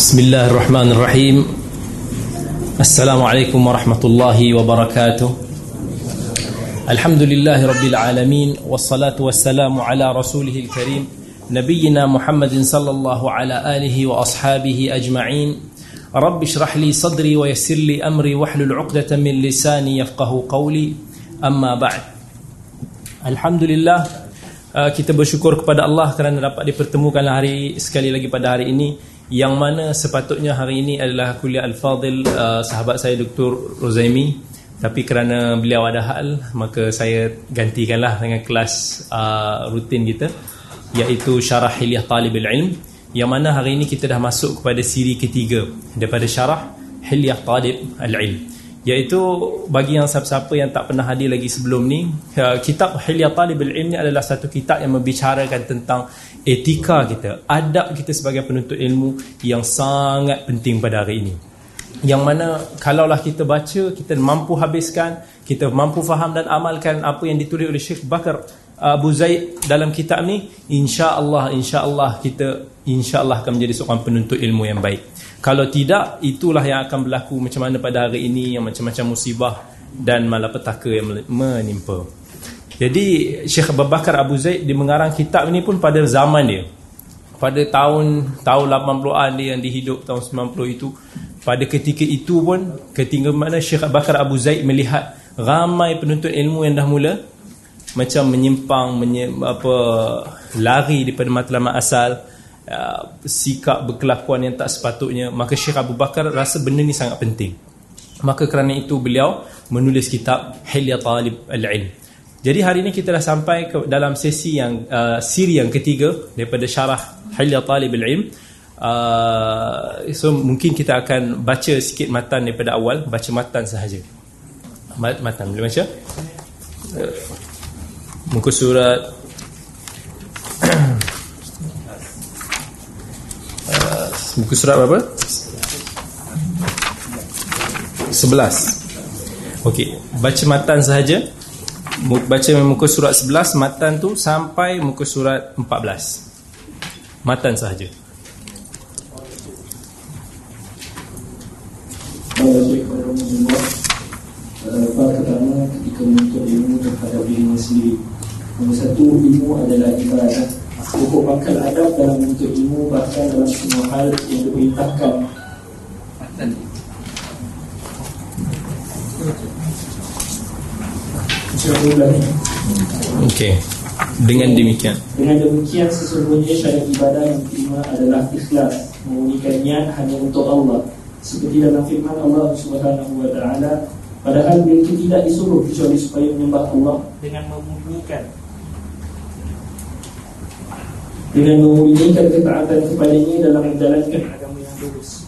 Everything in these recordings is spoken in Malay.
بسم الله الرحمن الرحيم السلام عليكم ورحمة الله وبركاته الحمد لله رب العالمين والصلاة والسلام على رسوله الكريم نبينا محمد صلى الله على آله وأصحابه أجمعين رب اشرح لي صدري ويسر لي أمري واحلل عقدة من لساني يفقه قولي أما بعد الحمد لله kita bersyukur kepada Allah kerana dapat dipertemukan hari sekali lagi pada hari ini yang mana sepatutnya hari ini adalah kuliah Al-Fadil uh, sahabat saya Dr. Rozaimi tapi kerana beliau ada hal maka saya gantikanlah dengan kelas uh, rutin kita iaitu Syarah Hilyah Talibul Ilm yang mana hari ini kita dah masuk kepada siri ketiga daripada Syarah Hilyah Talib Al-Ilm iaitu bagi yang siapa-siapa yang tak pernah hadir lagi sebelum ni uh, kitab Hilyah Talibul Ilm ni adalah satu kitab yang membicarakan tentang etika kita adab kita sebagai penuntut ilmu yang sangat penting pada hari ini. Yang mana kalaulah kita baca kita mampu habiskan kita mampu faham dan amalkan apa yang ditulis oleh Syekh Bakar Abu Zaid dalam kitab ni insya-Allah insya-Allah kita insya-Allah akan menjadi seorang penuntut ilmu yang baik kalau tidak, itulah yang akan berlaku macam mana pada hari ini yang macam-macam musibah dan malapetaka yang menimpa. Jadi Syekh Abu Bakar Abu Zaid dia mengarang kitab ini pun pada zaman dia. Pada tahun tahun 80-an dia yang dihidup tahun 90 itu, pada ketika itu pun ketika mana Syekh Abu Bakar Abu Zaid melihat ramai penuntut ilmu yang dah mula macam menyimpang menye, apa lari daripada matlamat asal Uh, sikap berkelakuan yang tak sepatutnya maka Syekh Abu Bakar rasa benda ni sangat penting. Maka kerana itu beliau menulis kitab Hilya Talib Al-Ilm. Jadi hari ini kita dah sampai ke dalam sesi yang uh, siri yang ketiga daripada syarah Hilya Talib Al-Ilm. Uh, so mungkin kita akan baca sikit matan daripada awal baca matan sahaja. Matan boleh baca? Uh, muka surat Muka surat berapa? 11 Okey, baca matan sahaja. Baca muka surat 11 Matan tu sampai muka surat 14 Matan sahaja. Ketika menuntut ilmu terhadap diri sendiri. Nombor satu ilmu adalah ibadah Pokok bakal adab dalam bentuk ilmu Bahkan dalam semua hal yang diperintahkan. Okey. Dengan demikian. Dengan demikian sesungguhnya syariat ibadah yang terima adalah ikhlas. Memurnikan niat hanya untuk Allah. Seperti dalam firman Allah Subhanahu wa taala Padahal mereka tidak disuruh kecuali supaya menyembah Allah. Dengan memurnikan dengan memulihkan ketaatan kepadanya dalam menjalankan agama yang lurus.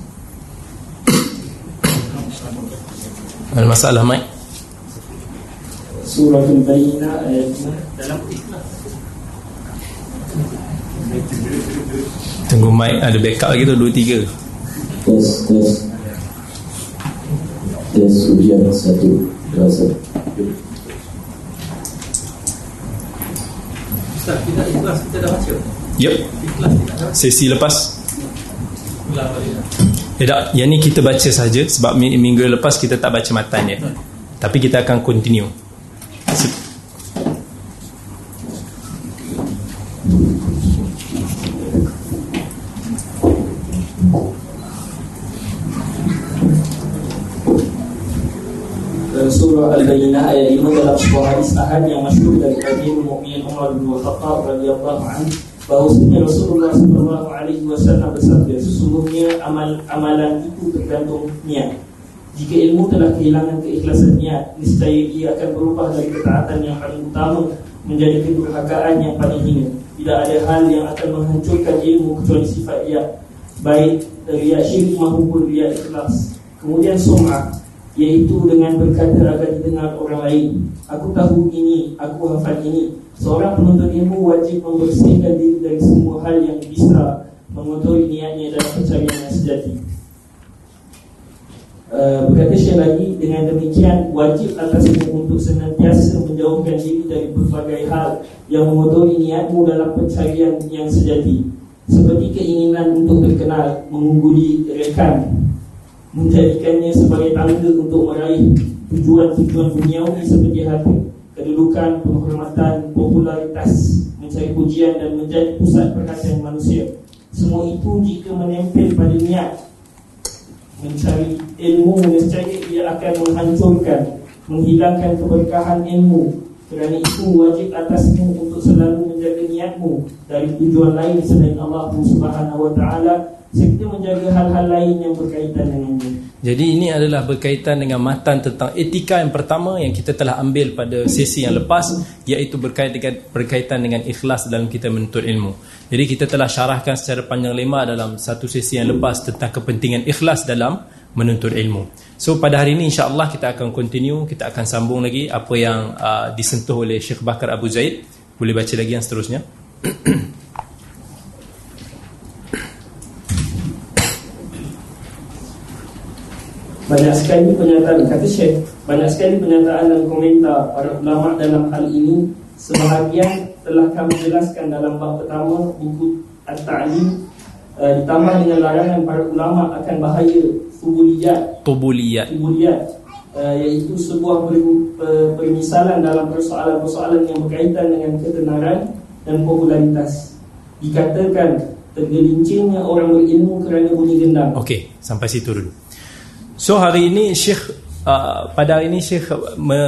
Ada masalah, Mike? Surah Al-Bayyinah ayat 5 dalam ikhlas. Tunggu Mike ada backup lagi tu 2 3. Tes tes. Tes ujian satu rasa. Ustaz, kita ikhlas kita dah baca. Yep. Sesi lepas. Eh tak, yang ni kita baca saja sebab minggu lepas kita tak baca matan dia. Tapi kita akan continue. Al-Bayyinah ayat 5 dalam sebuah hadis ahad yang masyhur dari Amirul Mukminin Umar bin Khattab radhiyallahu anhu bahwasanya Rasulullah sallallahu alaihi wasallam bersabda sesungguhnya amal amalan itu tergantung niat. Jika ilmu telah kehilangan keikhlasan niat niscaya ia akan berubah dari ketaatan yang paling utama menjadi kedurhakaan yang paling hina. Tidak ada hal yang akan menghancurkan ilmu kecuali sifat ia baik riya syirik maupun riya ikhlas. Kemudian sum'ah yaitu dengan berkata agar didengar orang lain. Aku tahu ini aku hafal ini Seorang penuntut ilmu wajib membersihkan diri dari semua hal yang bisa mengotori niatnya dalam pencarian yang sejati. Uh, berkata Syekh lagi dengan demikian wajib atasnya untuk senantiasa menjauhkan diri dari berbagai hal yang mengotori niatmu dalam pencarian yang sejati seperti keinginan untuk terkenal mengungguli rekan menjadikannya sebagai tanda untuk meraih tujuan-tujuan duniawi seperti harta kedudukan, penghormatan, popularitas mencari pujian dan menjadi pusat perhatian manusia semua itu jika menempel pada niat mencari ilmu nescaya ia akan menghancurkan menghilangkan keberkahan ilmu kerana itu wajib atasmu untuk selalu menjaga niatmu dari tujuan lain selain Allah Subhanahu Wa Taala serta menjaga hal-hal lain yang berkaitan dengannya. Jadi ini adalah berkaitan dengan matan tentang etika yang pertama yang kita telah ambil pada sesi yang lepas iaitu berkaitan dengan berkaitan dengan ikhlas dalam kita menuntut ilmu. Jadi kita telah syarahkan secara panjang lebar dalam satu sesi yang lepas tentang kepentingan ikhlas dalam menuntut ilmu. So pada hari ini insya-Allah kita akan continue, kita akan sambung lagi apa yang uh, disentuh oleh Syekh Bakar Abu Zaid. Boleh baca lagi yang seterusnya. Banyak sekali pernyataan kata Syekh, banyak sekali pernyataan dan komentar para ulama dalam hal ini. Sebahagian telah kami jelaskan dalam bab pertama buku At-Ta'lim. Uh, ditambah dengan larangan para ulama akan bahaya tubuliyat tubuliyat tubuliyat uh, iaitu sebuah per, per, permisalan dalam persoalan-persoalan yang berkaitan dengan ketenaran dan popularitas. Dikatakan tergelincirnya orang berilmu kerana bunyi gendang okey sampai situ dulu so hari ini Syekh Uh, pada hari ini Syekh me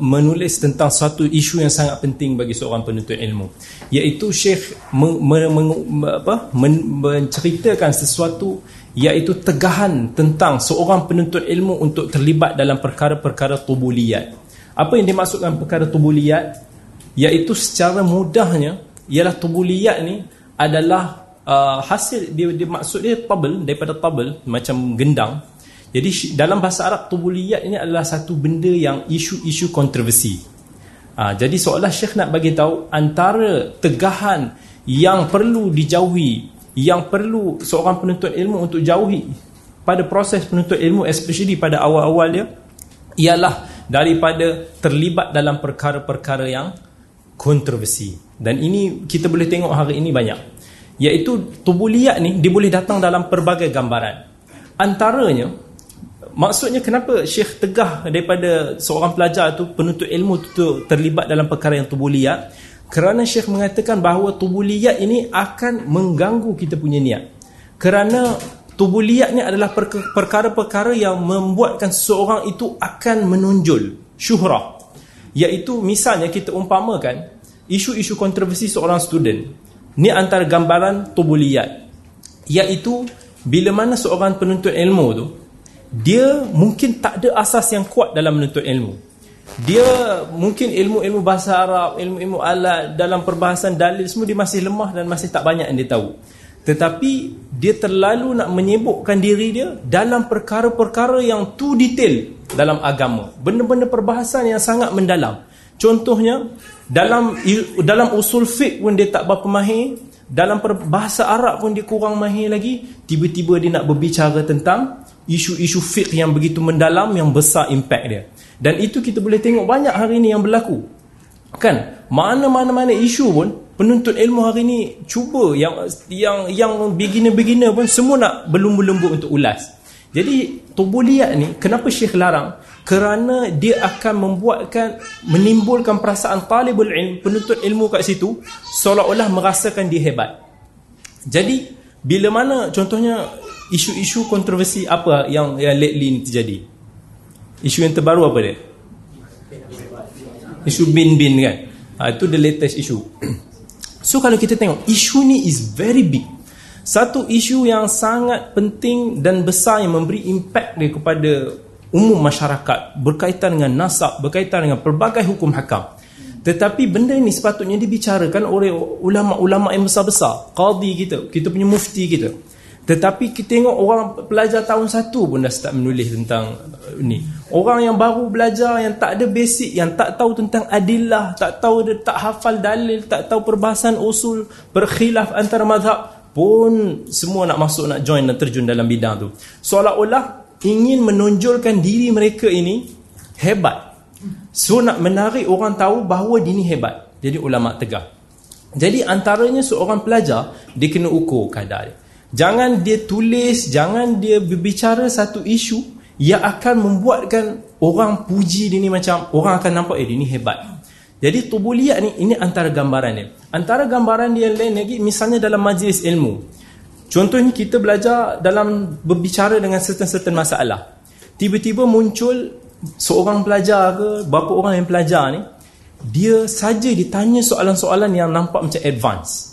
menulis tentang satu isu yang sangat penting bagi seorang penuntut ilmu. Iaitu Syekh me me me apa men menceritakan sesuatu iaitu tegahan tentang seorang penuntut ilmu untuk terlibat dalam perkara-perkara tubuliyat apa yang dimaksudkan perkara tubuliyat iaitu secara mudahnya ialah tubuliyat ni adalah uh, hasil dia, dia maksud dia tabel daripada tabel macam gendang jadi dalam bahasa Arab tubuliyat ini adalah satu benda yang isu-isu kontroversi. Ha, jadi seolah Syekh nak bagi tahu antara tegahan yang perlu dijauhi, yang perlu seorang penuntut ilmu untuk jauhi pada proses penuntut ilmu especially pada awal-awal dia ialah daripada terlibat dalam perkara-perkara yang kontroversi. Dan ini kita boleh tengok hari ini banyak. Iaitu tubuliyat ni dia boleh datang dalam pelbagai gambaran. Antaranya Maksudnya kenapa Syekh tegah daripada seorang pelajar tu penuntut ilmu tu terlibat dalam perkara yang tubuliyat? Kerana Syekh mengatakan bahawa tubuliyat ini akan mengganggu kita punya niat. Kerana tubuliyat ni adalah perkara-perkara yang membuatkan seorang itu akan menonjol syuhrah. Iaitu misalnya kita umpamakan isu-isu kontroversi seorang student. Ni antara gambaran tubuliyat. Iaitu bila mana seorang penuntut ilmu tu dia mungkin tak ada asas yang kuat dalam menuntut ilmu. Dia mungkin ilmu-ilmu bahasa Arab ilmu-ilmu alat dalam perbahasan dalil semua dia masih lemah dan masih tak banyak yang dia tahu. Tetapi dia terlalu nak menyebukkan diri dia dalam perkara-perkara yang tu detail dalam agama. Benda-benda perbahasan yang sangat mendalam. Contohnya dalam dalam usul fiqh pun dia tak berapa mahir dalam bahasa Arab pun dia kurang mahir lagi tiba-tiba dia nak berbicara tentang isu-isu fiqh yang begitu mendalam yang besar impact dia. Dan itu kita boleh tengok banyak hari ini yang berlaku. Kan? Mana-mana-mana isu pun penuntut ilmu hari ini cuba yang yang yang beginner-beginner pun semua nak berlumbu-lumbu untuk ulas. Jadi tubuliat ni kenapa syekh larang? Kerana dia akan membuatkan menimbulkan perasaan talibul ilm penuntut ilmu kat situ seolah-olah merasakan dia hebat. Jadi bila mana contohnya isu-isu kontroversi apa yang yang lately ni terjadi? Isu yang terbaru apa dia? Isu bin-bin kan? Ha, itu the latest issue. so kalau kita tengok, isu ni is very big. Satu isu yang sangat penting dan besar yang memberi impact dia kepada umum masyarakat berkaitan dengan nasab, berkaitan dengan pelbagai hukum hakam. Tetapi benda ini sepatutnya dibicarakan oleh ulama-ulama yang besar-besar, qadi kita, kita punya mufti kita. Tetapi kita tengok orang pelajar tahun satu pun dah start menulis tentang uh, ni. Orang yang baru belajar, yang tak ada basic, yang tak tahu tentang adillah, tak tahu dia tak hafal dalil, tak tahu perbahasan usul, berkhilaf antara mazhab pun semua nak masuk, nak join dan terjun dalam bidang tu. Seolah-olah ingin menonjolkan diri mereka ini hebat. So nak menarik orang tahu bahawa dini hebat. Jadi ulama tegak. Jadi antaranya seorang pelajar dia kena ukur kadar dia. Jangan dia tulis, jangan dia berbicara satu isu yang akan membuatkan orang puji dia ni macam orang akan nampak eh dia ni hebat. Jadi tubuliyat ni ini antara gambaran dia. Antara gambaran dia lain lagi misalnya dalam majlis ilmu. Contohnya kita belajar dalam berbicara dengan certain-certain masalah. Tiba-tiba muncul seorang pelajar ke berapa orang yang pelajar ni dia saja ditanya soalan-soalan yang nampak macam advance.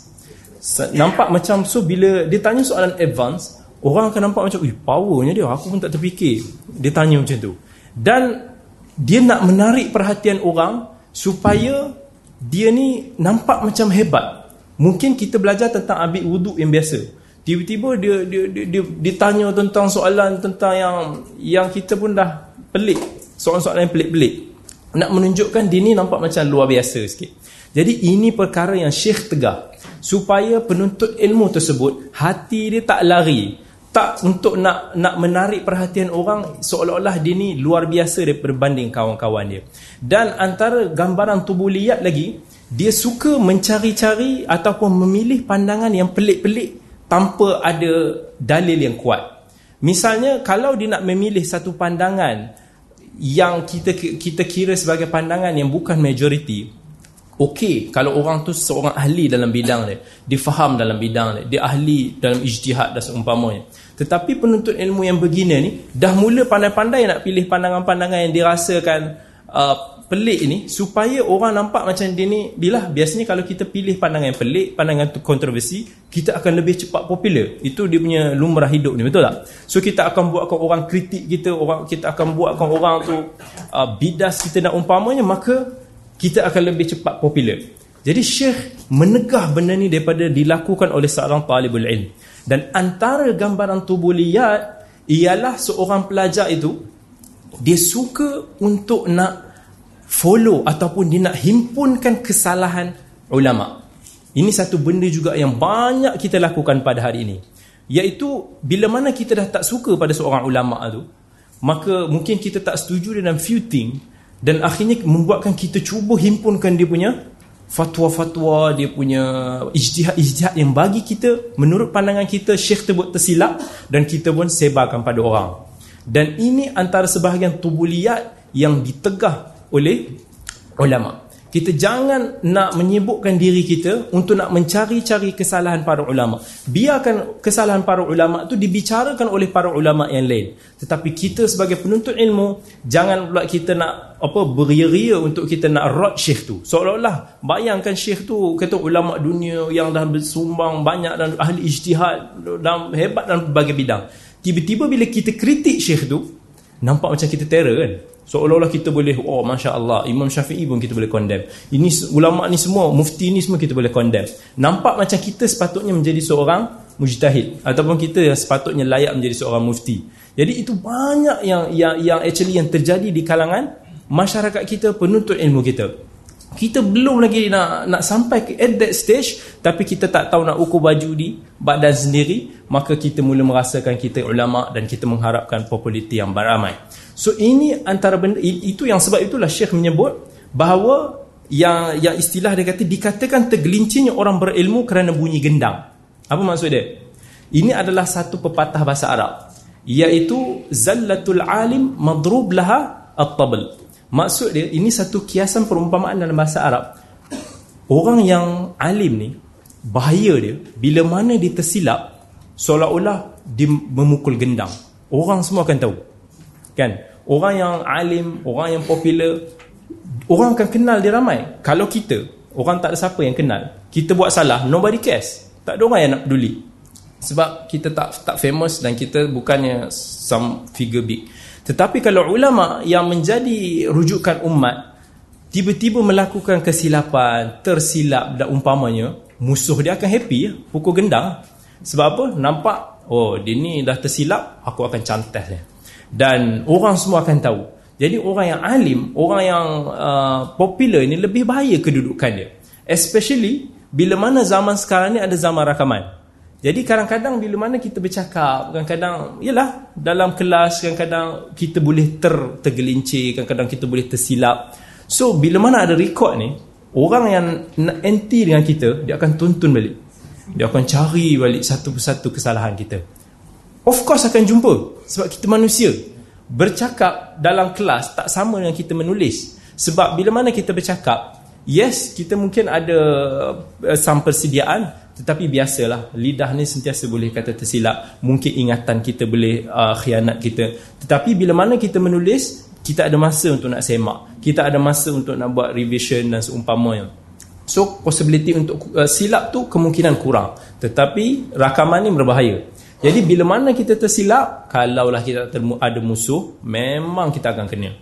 Nampak macam so bila dia tanya soalan advance, orang akan nampak macam, "Ih, powernya dia. Aku pun tak terfikir." Dia tanya macam tu. Dan dia nak menarik perhatian orang supaya dia ni nampak macam hebat. Mungkin kita belajar tentang ambil wuduk yang biasa. Tiba-tiba dia dia dia, dia ditanya tentang soalan tentang yang yang kita pun dah pelik. Soalan-soalan yang pelik-pelik. Nak menunjukkan dia ni nampak macam luar biasa sikit. Jadi ini perkara yang Syekh tegak supaya penuntut ilmu tersebut hati dia tak lari. Tak untuk nak nak menarik perhatian orang seolah-olah dia ni luar biasa berbanding kawan-kawan dia. Dan antara gambaran tubuh liat lagi dia suka mencari-cari ataupun memilih pandangan yang pelik-pelik tanpa ada dalil yang kuat. Misalnya kalau dia nak memilih satu pandangan yang kita kita kira sebagai pandangan yang bukan majoriti Okey kalau orang tu seorang ahli dalam bidang dia, dia faham dalam bidang dia, dia ahli dalam ijtihad dan seumpamanya. Tetapi penuntut ilmu yang begini ni dah mula pandai-pandai nak pilih pandangan-pandangan yang dirasakan uh, pelik ni supaya orang nampak macam dia ni bila biasanya kalau kita pilih pandangan yang pelik, pandangan tu kontroversi, kita akan lebih cepat popular. Itu dia punya lumrah hidup ni, betul tak? So kita akan buatkan orang kritik kita, orang kita akan buatkan orang tu uh, bidas kita nak umpamanya maka kita akan lebih cepat popular. Jadi Syekh menegah benda ni daripada dilakukan oleh seorang talibul ilm. Dan antara gambaran tubuh liat ialah seorang pelajar itu dia suka untuk nak follow ataupun dia nak himpunkan kesalahan ulama. Ini satu benda juga yang banyak kita lakukan pada hari ini. Iaitu bila mana kita dah tak suka pada seorang ulama tu, maka mungkin kita tak setuju dengan few thing dan akhirnya membuatkan kita cuba himpunkan dia punya fatwa-fatwa dia punya ijtihad-ijtihad yang bagi kita menurut pandangan kita syekh tersebut tersilap dan kita pun sebarkan pada orang. Dan ini antara sebahagian tubuliat yang ditegah oleh ulama' kita jangan nak menyibukkan diri kita untuk nak mencari-cari kesalahan para ulama. Biarkan kesalahan para ulama itu dibicarakan oleh para ulama yang lain. Tetapi kita sebagai penuntut ilmu jangan pula kita nak apa beria-ria untuk kita nak rot syekh tu. Seolah-olah bayangkan syekh tu kata ulama dunia yang dah bersumbang banyak dan ahli ijtihad dan hebat dalam berbagai bidang. Tiba-tiba bila kita kritik syekh tu nampak macam kita terror kan? Seolah-olah kita boleh Oh Masya Allah Imam Syafi'i pun kita boleh condemn. Ini ulama' ni semua Mufti ni semua kita boleh condemn. Nampak macam kita sepatutnya menjadi seorang Mujtahid Ataupun kita yang sepatutnya layak menjadi seorang mufti. Jadi itu banyak yang yang yang actually yang terjadi di kalangan Masyarakat kita Penuntut ilmu kita. Kita belum lagi nak nak sampai ke at that stage tapi kita tak tahu nak ukur baju di badan sendiri maka kita mula merasakan kita ulama dan kita mengharapkan populariti yang beramai So ini antara benda itu yang sebab itulah Syekh menyebut bahawa yang yang istilah dia kata dikatakan tergelincirnya orang berilmu kerana bunyi gendang. Apa maksud dia? Ini adalah satu pepatah bahasa Arab iaitu zallatul alim madrub laha at-tabl. Maksud dia ini satu kiasan perumpamaan dalam bahasa Arab. Orang yang alim ni bahaya dia bila mana dia tersilap seolah-olah dia memukul gendang. Orang semua akan tahu kan? Orang yang alim orang yang popular orang akan kenal dia ramai. Kalau kita orang tak ada siapa yang kenal. Kita buat salah nobody cares. Tak ada orang yang nak peduli. Sebab kita tak tak famous dan kita bukannya some figure big. Tetapi kalau ulama yang menjadi rujukan umat tiba-tiba melakukan kesilapan tersilap dan umpamanya musuh dia akan happy ya, pukul gendang. Sebab apa? Nampak oh dia ni dah tersilap aku akan cantas dia dan orang semua akan tahu. Jadi orang yang alim, orang yang uh, popular ini lebih bahaya kedudukan dia. Especially bila mana zaman sekarang ni ada zaman rakaman. Jadi kadang-kadang bila mana kita bercakap, kadang-kadang yalah dalam kelas kadang-kadang kita boleh ter tergelincir, kadang-kadang kita boleh tersilap. So bila mana ada record ni, Orang yang anti dengan kita Dia akan tuntun balik Dia akan cari balik satu persatu kesalahan kita Of course akan jumpa. Sebab kita manusia. Bercakap dalam kelas tak sama dengan kita menulis. Sebab bila mana kita bercakap Yes, kita mungkin ada uh, some persediaan Tetapi biasalah Lidah ni sentiasa boleh kata tersilap. Mungkin ingatan kita boleh uh, khianat kita. Tetapi bila mana kita menulis Kita ada masa untuk nak semak. Kita ada masa untuk nak buat revision dan seumpamanya So, possibility untuk uh, silap tu kemungkinan kurang. Tetapi rakaman ni berbahaya Jadi bila mana kita tersilap Kalaulah kita ada musuh Memang kita akan kena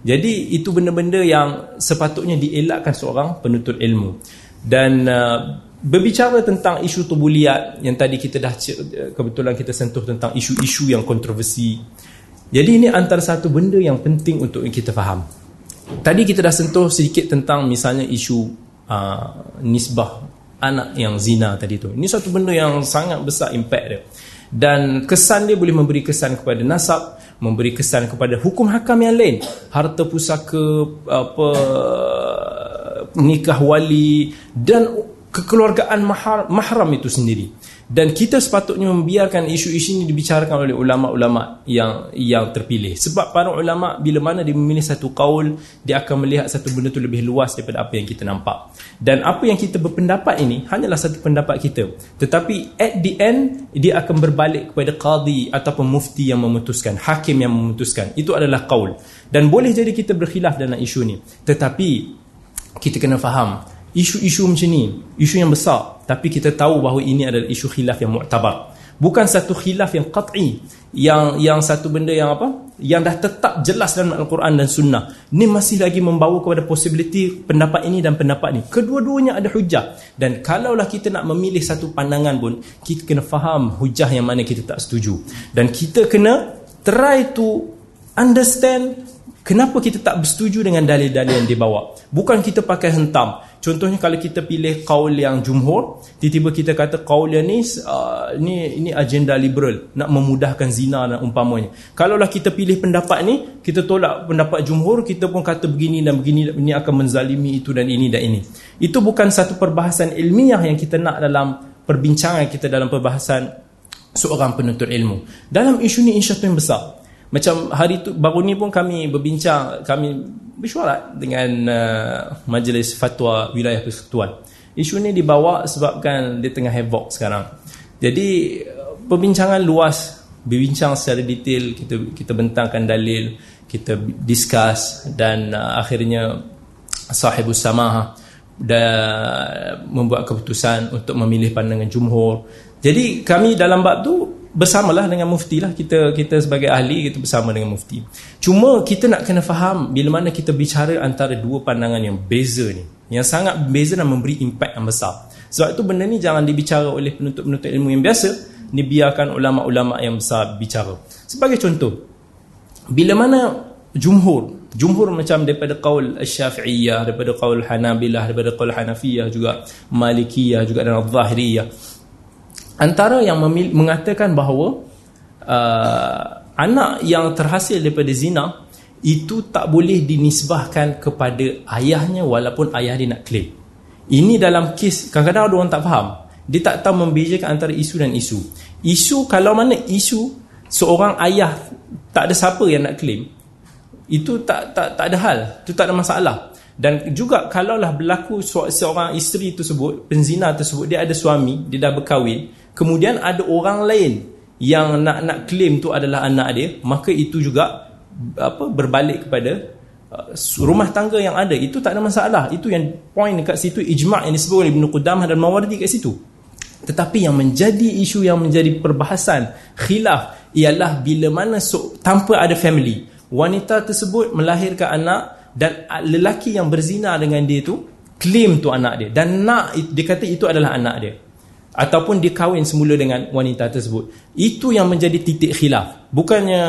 jadi itu benda-benda yang sepatutnya dielakkan seorang penuntut ilmu. Dan uh, berbicara tentang isu tubuliat yang tadi kita dah kebetulan kita sentuh tentang isu-isu yang kontroversi. Jadi ini antara satu benda yang penting untuk kita faham. Tadi kita dah sentuh sedikit tentang misalnya isu uh, nisbah anak yang zina tadi tu. Ini satu benda yang sangat besar impact dia. Dan kesan dia boleh memberi kesan kepada nasab, memberi kesan kepada hukum hakam yang lain. Harta pusaka apa nikah wali dan kekeluargaan mahar, mahram itu sendiri dan kita sepatutnya membiarkan isu-isu ini dibicarakan oleh ulama-ulama yang yang terpilih. Sebab para ulama bila mana dia memilih satu kaul dia akan melihat satu benda itu lebih luas daripada apa yang kita nampak. Dan apa yang kita berpendapat ini hanyalah satu pendapat kita. Tetapi at the end dia akan berbalik kepada qadi ataupun mufti yang memutuskan hakim yang memutuskan. Itu adalah kaul. Dan boleh jadi kita berkhilaf dalam isu ini tetapi kita kena faham isu-isu macam ni isu yang besar tapi kita tahu bahawa ini adalah isu khilaf yang muktabar bukan satu khilaf yang qat'i yang yang satu benda yang apa? Yang dah tetap jelas dalam al-Quran dan sunnah. Ni masih lagi membawa kepada possibility pendapat ini dan pendapat ni. Kedua-duanya ada hujah. Dan kalaulah kita nak memilih satu pandangan pun kita kena faham hujah yang mana kita tak setuju. Dan kita kena try to understand kenapa kita tak bersetuju dengan dalil-dalil yang dibawa. Bukan kita pakai hentam Contohnya kalau kita pilih kaul yang jumhur, tiba-tiba kita kata kaul yang ni uh, ni ini agenda liberal nak memudahkan zina dan umpamanya. Kalaulah kita pilih pendapat ni, kita tolak pendapat jumhur, kita pun kata begini dan begini ini akan menzalimi itu dan ini dan ini. Itu bukan satu perbahasan ilmiah yang kita nak dalam perbincangan kita dalam perbahasan seorang penuntut ilmu. Dalam isu ni insya-Allah yang besar. Macam hari tu baru ni pun kami berbincang, kami bersyuarat dengan uh, majlis fatwa wilayah persekutuan. Isu ni dibawa sebabkan dia tengah havoc sekarang. Jadi perbincangan luas, berbincang secara detail, kita kita bentangkan dalil, kita discuss dan uh, akhirnya sahibus samah dan membuat keputusan untuk memilih pandangan jumhur. Jadi kami dalam bab tu bersamalah dengan mufti lah. Kita kita sebagai ahli kita bersama dengan mufti. Cuma kita nak kena faham bila mana kita bicara antara dua pandangan yang beza ni. Yang sangat beza dan memberi impact yang besar. Sebab itu benda ni jangan dibicara oleh penuntut-penuntut ilmu yang biasa. Dibiarkan ulama-ulama yang besar bicara. Sebagai contoh bila mana jumhur jumhur macam daripada qaul syafi'iyah daripada qaul hanabilah daripada qaul hanafiyah juga malikiyah juga dan zahiriyah antara yang mengatakan bahawa uh, anak yang terhasil daripada zina itu tak boleh dinisbahkan kepada ayahnya walaupun ayah dia nak claim. Ini dalam kes kadang-kadang ada orang tak faham. Dia tak tahu membezakan antara isu dan isu. Isu kalau mana isu seorang ayah tak ada siapa yang nak claim itu tak tak tak ada hal. Itu tak ada masalah. Dan juga kalaulah berlaku seorang isteri tersebut penzina tersebut dia ada suami dia dah berkahwin kemudian ada orang lain yang nak nak claim tu adalah anak dia maka itu juga apa berbalik kepada uh, rumah tangga yang ada. Itu tak ada masalah. Itu yang point dekat situ ijma' yang disebut oleh Ibn Qudamah dan Mawardi kat situ. Tetapi yang menjadi isu yang menjadi perbahasan khilaf ialah bila mana so, tanpa ada family wanita tersebut melahirkan anak dan lelaki yang berzina dengan dia tu claim tu anak dia. Dan nak dia kata itu adalah anak dia ataupun dia kahwin semula dengan wanita tersebut. Itu yang menjadi titik khilaf bukannya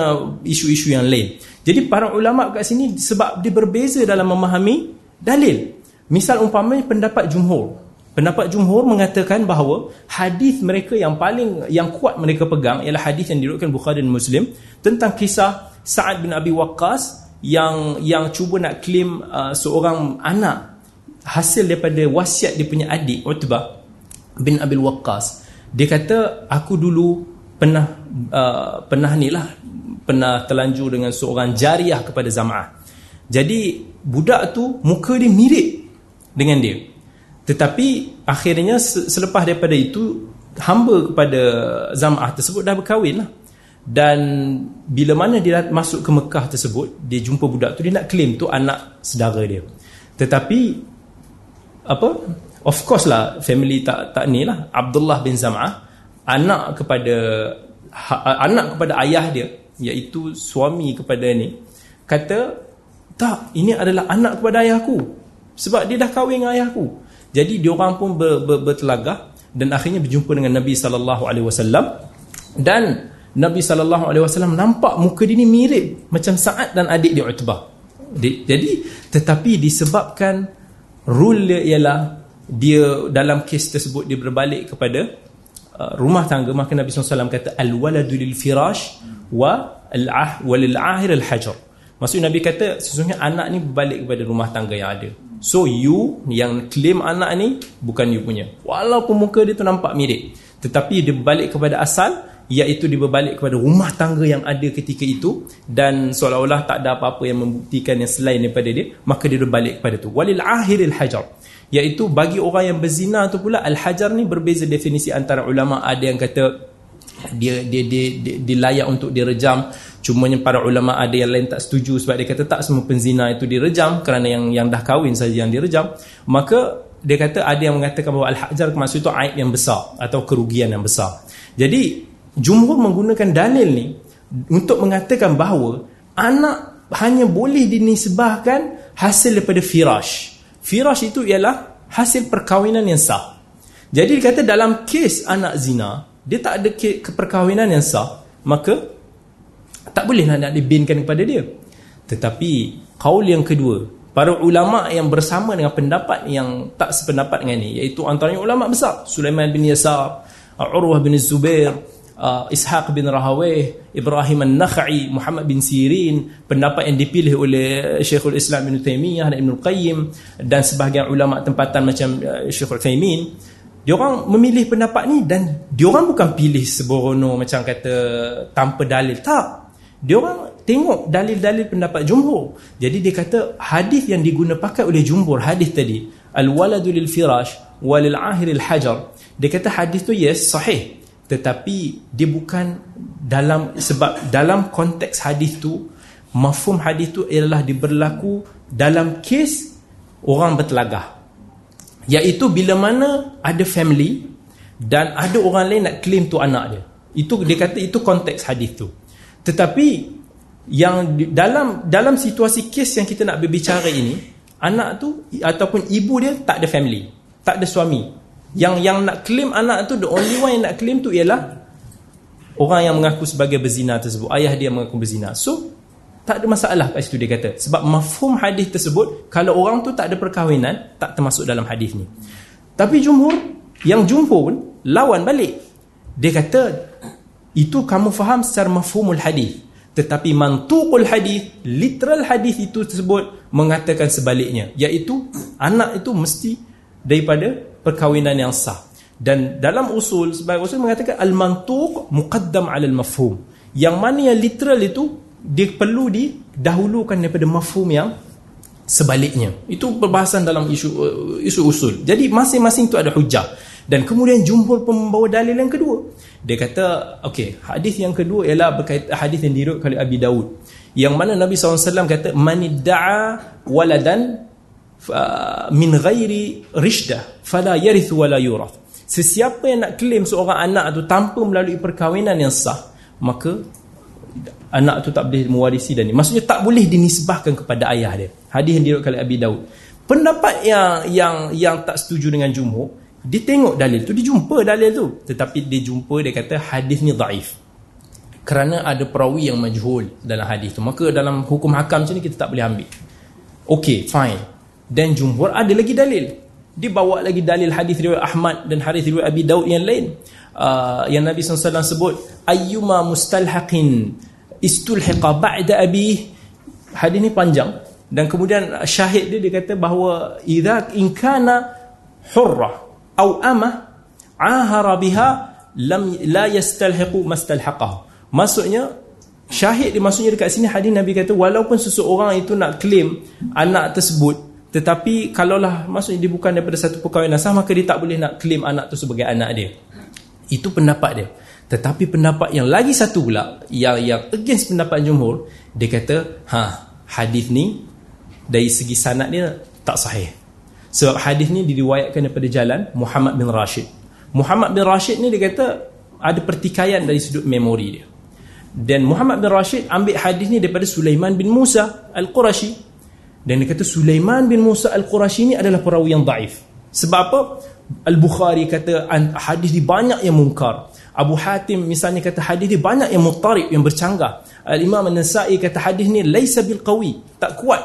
isu-isu yang lain. Jadi para ulama kat sini sebab dia berbeza dalam memahami dalil. Misal umpamanya pendapat jumhur. Pendapat jumhur mengatakan bahawa hadis mereka yang paling yang kuat mereka pegang ialah hadis yang diriwayatkan Bukhari dan Muslim tentang kisah Sa'ad bin Abi Waqqas yang yang cuba nak claim uh, seorang anak hasil daripada wasiat dia punya adik Utbah bin Abil Waqqas. Dia kata aku dulu pernah uh, pernah ni lah pernah terlanjur dengan seorang jariah kepada Zam'ah jadi budak tu muka dia mirip dengan dia. Tetapi akhirnya selepas daripada itu hamba kepada Zam'ah tersebut dah berkahwin lah. Dan bila mana dia masuk ke Mekah tersebut dia jumpa budak tu dia nak claim tu anak saudara dia. Tetapi apa of course lah family tak tak ni lah. Abdullah bin Zam'ah anak kepada ha, anak kepada ayah dia iaitu suami kepada ni kata tak ini adalah anak kepada ayahku sebab dia dah kahwin dengan ayahku jadi dia orang pun ber, ber, bertelagah dan akhirnya berjumpa dengan Nabi sallallahu alaihi wasallam. Dan Nabi sallallahu alaihi wasallam nampak muka dia ni mirip macam Sa'ad dan adik dia Utbah. Jadi tetapi disebabkan rule ialah dia dalam kes tersebut dia berbalik kepada uh, rumah tangga. Maka Nabi SAW kata al-waladu lil firash wa al-ah walil ahir al-hajar. Maksud Nabi kata sesungguhnya anak ni berbalik kepada rumah tangga yang ada. So you yang claim anak ni bukan you punya. Walaupun muka dia tu nampak mirip tetapi dia berbalik kepada asal iaitu dia berbalik kepada rumah tangga yang ada ketika itu dan seolah-olah tak ada apa-apa yang membuktikan yang selain daripada dia maka dia berbalik kepada tu. Walil akhiril hajar iaitu bagi orang yang berzina tu pula al-hajar ni berbeza definisi antara ulama. Ada yang kata dia dia dia, dia, dia layak untuk direjam. Cumanya para ulama ada yang lain tak setuju sebab dia kata tak semua penzina itu direjam kerana yang yang dah kahwin saja yang direjam. Maka dia kata ada yang mengatakan bahawa al-hajar maksud itu aib yang besar atau kerugian yang besar. Jadi Jumhur menggunakan dalil ni untuk mengatakan bahawa anak hanya boleh dinisbahkan hasil daripada firash. Firash itu ialah hasil perkahwinan yang sah. Jadi dia kata dalam kes anak zina, dia tak ada perkahwinan yang sah, maka tak boleh nak, nak dibinkan kepada dia. Tetapi kaul yang kedua, para ulama yang bersama dengan pendapat yang tak sependapat dengan ini, iaitu antaranya ulama besar, Sulaiman bin Yasar, Urwah bin Zubair, uh, Ishaq bin Rahawih, Ibrahim An-Nakhai, Muhammad bin Sirin, pendapat yang dipilih oleh Syekhul Islam Ibn Taymiyah dan Ibn Qayyim dan sebahagian ulama tempatan macam uh, Syekhul Taymin, dia orang memilih pendapat ni dan dia orang bukan pilih sembrono macam kata tanpa dalil. Tak. Dia orang tengok dalil-dalil pendapat jumhur. Jadi dia kata hadis yang diguna pakai oleh jumhur hadis tadi, al-waladu lil firash walil ahir al hajar. Dia kata hadis tu yes sahih tetapi dia bukan dalam sebab dalam konteks hadis tu mafhum hadis tu ialah diberlaku dalam kes orang bertelagah. Iaitu bila mana ada family dan ada orang lain nak claim tu anak dia. Itu dia kata itu konteks hadis tu. Tetapi yang dalam dalam situasi kes yang kita nak berbicara ini anak tu ataupun ibu dia tak ada family tak ada suami yang yang nak claim anak tu the only one yang nak claim tu ialah orang yang mengaku sebagai berzina tersebut. Ayah dia mengaku berzina. So tak ada masalah kat situ dia kata. Sebab mafhum hadis tersebut kalau orang tu tak ada perkahwinan tak termasuk dalam hadis ni. Tapi jumhur yang jumhur pun lawan balik. Dia kata itu kamu faham secara mafhumul hadis. Tetapi mantuqul hadis literal hadis itu tersebut mengatakan sebaliknya. Iaitu anak itu mesti daripada perkahwinan yang sah. Dan dalam usul sebagai usul mengatakan al-mantuq muqaddam 'ala al-mafhum yang mana yang literal itu dia perlu didahulukan daripada mafhum yang sebaliknya. Itu perbahasan dalam isu uh, isu usul. Jadi masing-masing itu ada hujah. Dan kemudian jumhur pun membawa dalil yang kedua. Dia kata okey hadis yang kedua ialah berkaitan hadis yang diriwayatkan oleh Abi Daud. Yang mana Nabi SAW kata manidda'a waladan min ghairi rishdah fala yarith wala yurath. Sesiapa yang nak claim seorang anak tu tanpa melalui perkahwinan yang sah maka anak tu tak boleh mewarisi dan ni. Maksudnya tak boleh dinisbahkan kepada ayah dia. Hadis yang diriwayatkan oleh Abi Daud. Pendapat yang yang yang tak setuju dengan jumhur dia tengok dalil tu dia jumpa dalil tu. Tetapi dia jumpa dia kata hadis ni daif kerana ada perawi yang majhul dalam hadis tu. Maka dalam hukum hakam macam ni kita tak boleh ambil. Okay, fine dan jumhur ada lagi dalil. Dibawa lagi dalil hadis riwayat Ahmad dan hadis riwayat Abi Daud yang lain. Uh, yang Nabi SAW sebut ayyuma mustalhaqin istulhiqa ba'da abi? Hadis ni panjang. Dan kemudian syahid dia dia kata bahawa idza in kana hurra au ama ahara biha lam la yastalhiqu mastalhaqah maksudnya syahid dia maksudnya dekat sini hadis Nabi kata walaupun seseorang itu nak claim anak tersebut tetapi kalaulah maksudnya dia bukan daripada satu perkahwinan sah maka dia tak boleh nak claim anak tu sebagai anak dia itu pendapat dia tetapi pendapat yang lagi satu pula yang yang against pendapat jumhur dia kata ha hadis ni dari segi sanad dia tak sahih. Sebab hadis ni diriwayatkan daripada jalan Muhammad bin Rashid. Muhammad bin Rashid ni dia kata ada pertikaian dari sudut memori dia. Dan Muhammad bin Rashid ambil hadis ni daripada Sulaiman bin Musa Al-Qurashi. Dan dia kata Sulaiman bin Musa Al-Qurashi ni adalah perawi yang daif. Sebab apa? Al-Bukhari kata hadis ni banyak yang mungkar. Abu Hatim misalnya kata hadis ni banyak yang mutarib, yang bercanggah. Al-Imam An-Nasai kata hadis ni laisa bil qawi, tak kuat.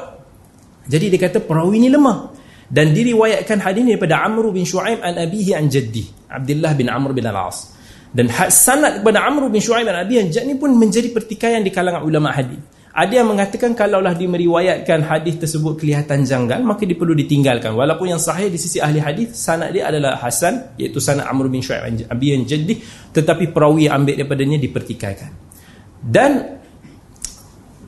Jadi dia kata perawi ni lemah. Dan diriwayatkan hadis ini daripada Amr bin Shu'aib an abihi an jaddi. Abdullah bin Amr bin Al-As. Dan sanad kepada Amr bin Shu'aib an abihi an jaddi pun menjadi pertikaian di kalangan ulama hadis. Ada yang mengatakan kalaulah dia meriwayatkan hadis tersebut kelihatan janggal maka dia perlu ditinggalkan. Walaupun yang sahih di sisi ahli hadis sanad dia adalah hasan iaitu sanad Amr bin Shu'aib abihi an jaddi tetapi perawi yang ambil daripadanya dipertikaikan. Dan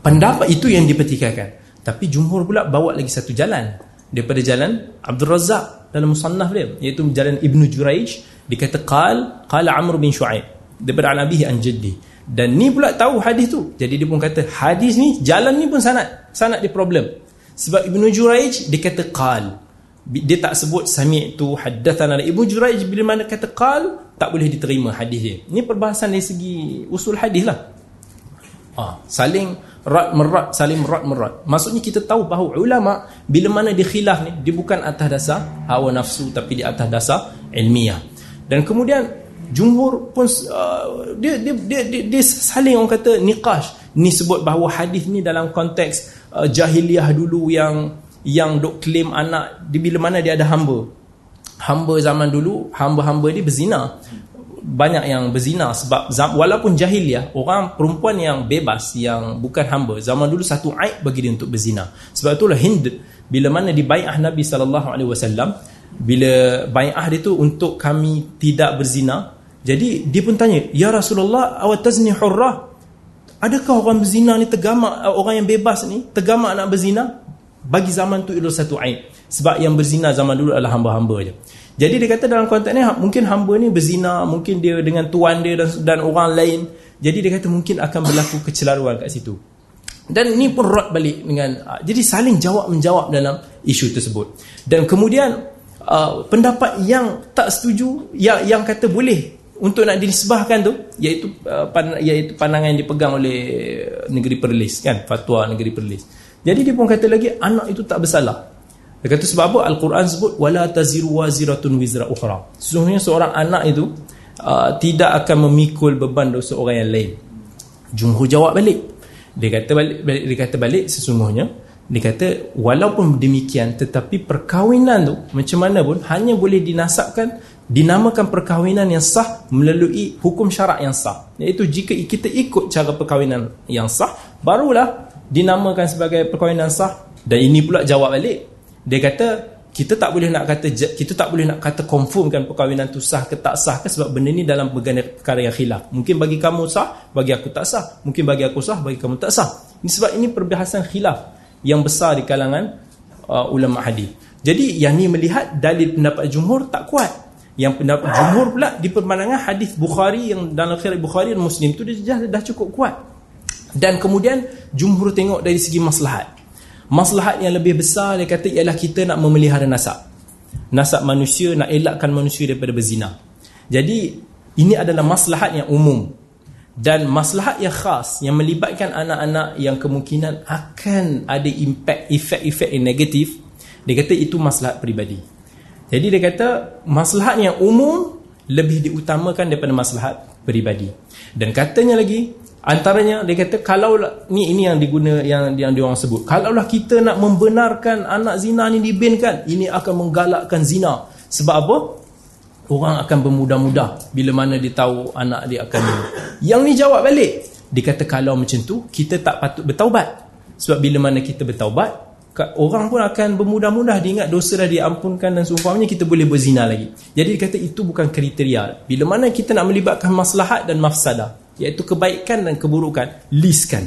pendapat itu yang dipertikaikan. Tapi jumhur pula bawa lagi satu jalan daripada jalan Abdul Razak dalam musannaf dia iaitu jalan Ibnu Juraij dikata qal qala Amr bin Shu'aib daripada Nabi an Jaddi dan ni pula tahu hadis tu. Jadi dia pun kata hadis ni jalan ni pun sanad sanad dia problem. Sebab Ibnu Juraij dia kata qal. Dia tak sebut sami' tu haddathana. Ibnu Juraij bila mana kata qal tak boleh diterima hadis dia. Ni perbahasan dari segi usul hadis lah. Ha, saling rat merat saling merat merat. Maksudnya kita tahu bahawa ulama bila mana dia khilaf ni dia bukan atas dasar hawa nafsu tapi di atas dasar ilmiah. Dan kemudian jumhur pun uh, dia, dia, dia, dia, dia saling orang kata niqash. Ni sebut bahawa hadis ni dalam konteks uh, jahiliah dulu yang yang dok claim anak di bila mana dia ada hamba. Hamba zaman dulu hamba-hamba dia berzina. Banyak yang berzina sebab walaupun jahiliah orang perempuan yang bebas yang bukan hamba zaman dulu satu aib bagi dia untuk berzina. Sebab itulah Hind bila mana di bai'ah Nabi sallallahu alaihi wasallam bila bai'ah dia tu untuk kami tidak berzina jadi dia pun tanya ya Rasulullah aw tazni hurrah adakah orang berzina ni tergamak orang yang bebas ni tergamak nak berzina bagi zaman tu itu satu aib sebab yang berzina zaman dulu adalah hamba-hamba je jadi dia kata dalam konteks ni mungkin hamba ni berzina, mungkin dia dengan tuan dia dan, dan orang lain. Jadi dia kata mungkin akan berlaku kecelaruan kat situ. Dan ini pun rot balik dengan uh, jadi saling jawab menjawab dalam isu tersebut. Dan kemudian uh, pendapat yang tak setuju yang yang kata boleh untuk nak dinisbahkan tu iaitu uh, pan, iaitu pandangan yang dipegang oleh negeri Perlis kan fatwa negeri Perlis. Jadi dia pun kata lagi anak itu tak bersalah. Dia kata sebab apa Al-Quran sebut wala taziru waziratun wizra ukhra. Sesungguhnya seorang anak itu uh, tidak akan memikul beban dosa orang yang lain. Jumhur jawab balik. Dia kata balik, balik dia kata balik sesungguhnya dia kata walaupun demikian tetapi perkahwinan tu macam mana pun hanya boleh dinasabkan dinamakan perkahwinan yang sah melalui hukum syarak yang sah. Iaitu jika kita ikut cara perkahwinan yang sah barulah dinamakan sebagai perkahwinan sah dan ini pula jawab balik dia kata kita tak boleh nak kata kita tak boleh nak kata confirmkan perkahwinan tu sah ke tak sah ke sebab benda ni dalam perkara yang khilaf. Mungkin bagi kamu sah, bagi aku tak sah. Mungkin bagi aku sah, bagi kamu tak sah. Ini sebab ini perbahasan khilaf yang besar di kalangan uh, ulama hadis. Jadi yang ni melihat dalil pendapat jumhur tak kuat. Yang pendapat jumhur pula di permandangan hadis Bukhari yang dalam khilaf Bukhari dan Muslim tu dia dah, dah cukup kuat. Dan kemudian jumhur tengok dari segi maslahat. Maslahat yang lebih besar dia kata ialah kita nak memelihara nasab. Nasab manusia nak elakkan manusia daripada berzina. Jadi ini adalah maslahat yang umum dan maslahat yang khas yang melibatkan anak-anak yang kemungkinan akan ada impact efek-efek yang negatif. Dia kata itu maslahat peribadi. Jadi dia kata maslahat yang umum lebih diutamakan daripada maslahat peribadi. Dan katanya lagi Antaranya dia kata kalau ni ini yang diguna yang yang dia orang sebut. Kalaulah kita nak membenarkan anak zina ni dibinkan, ini akan menggalakkan zina. Sebab apa? Orang akan bermudah-mudah bila mana dia tahu anak dia akan ni. Yang ni jawab balik. Dia kata kalau macam tu kita tak patut bertaubat. Sebab bila mana kita bertaubat, orang pun akan bermudah-mudah dia ingat dosa dah diampunkan dan seumpamanya kita boleh berzina lagi. Jadi dia kata itu bukan kriteria. Bila mana kita nak melibatkan maslahat dan mafsadah, iaitu kebaikan dan keburukan, listkan.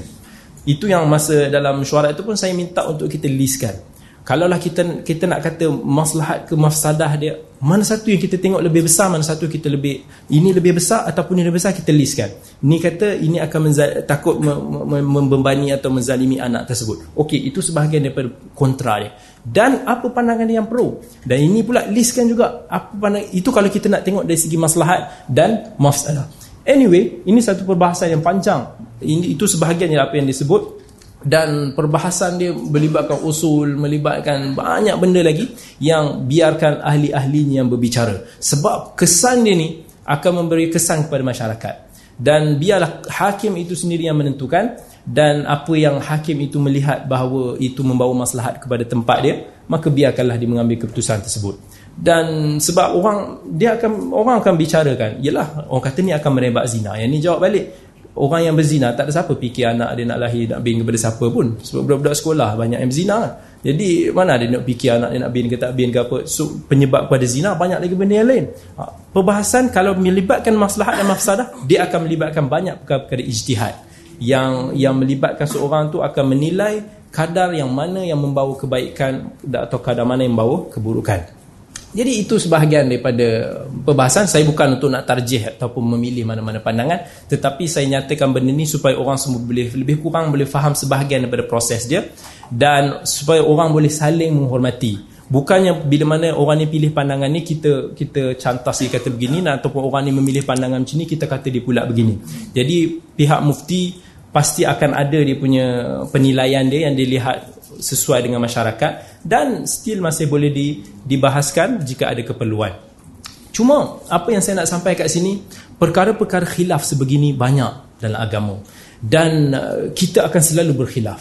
Itu yang masa dalam mesyuarat itu pun saya minta untuk kita listkan. Kalaulah kita kita nak kata maslahat ke mafsadah dia, mana satu yang kita tengok lebih besar, mana satu kita lebih ini lebih besar ataupun ini lebih besar kita listkan. Ini kata ini akan menza- takut me- me- membebani atau menzalimi anak tersebut. Okey, itu sebahagian daripada kontra dia. Dan apa pandangan dia yang pro? Dan ini pula listkan juga apa pandangan itu kalau kita nak tengok dari segi maslahat dan mafsadah. Anyway, ini satu perbahasan yang panjang. Ini itu sebahagian apa yang disebut dan perbahasan dia melibatkan usul, melibatkan banyak benda lagi yang biarkan ahli-ahlinya yang berbicara. Sebab kesan dia ni akan memberi kesan kepada masyarakat. Dan biarlah hakim itu sendiri yang menentukan dan apa yang hakim itu melihat bahawa itu membawa maslahat kepada tempat dia, maka biarkanlah dia mengambil keputusan tersebut. Dan sebab orang dia akan orang akan bicarakan, yalah orang kata ni akan merebak zina. Yang ni jawab balik, orang yang berzina tak ada siapa fikir anak dia nak lahir nak bin kepada siapa pun. Sebab budak-budak sekolah banyak yang berzina. Jadi mana dia nak fikir anak dia nak bin ke tak bin ke apa. So, penyebab kepada zina banyak lagi benda yang lain. Ha, perbahasan kalau melibatkan maslahat dan mafsadah dia akan melibatkan banyak perkara-perkara ijtihad. Yang yang melibatkan seorang tu akan menilai kadar yang mana yang membawa kebaikan atau kadar mana yang membawa keburukan jadi itu sebahagian daripada perbahasan saya bukan untuk nak tarjih ataupun memilih mana-mana pandangan tetapi saya nyatakan benda ni supaya orang semua boleh lebih kurang boleh faham sebahagian daripada proses dia dan supaya orang boleh saling menghormati. Bukannya bila mana orang ni pilih pandangan ni kita kita cantas dia kata begini ataupun orang ni memilih pandangan macam ni kita kata dia pula begini. Jadi pihak mufti pasti akan ada dia punya penilaian dia yang dilihat sesuai dengan masyarakat dan still masih boleh di, dibahaskan jika ada keperluan. Cuma apa yang saya nak sampai kat sini perkara-perkara khilaf sebegini banyak dalam agama dan uh, kita akan selalu berkhilaf.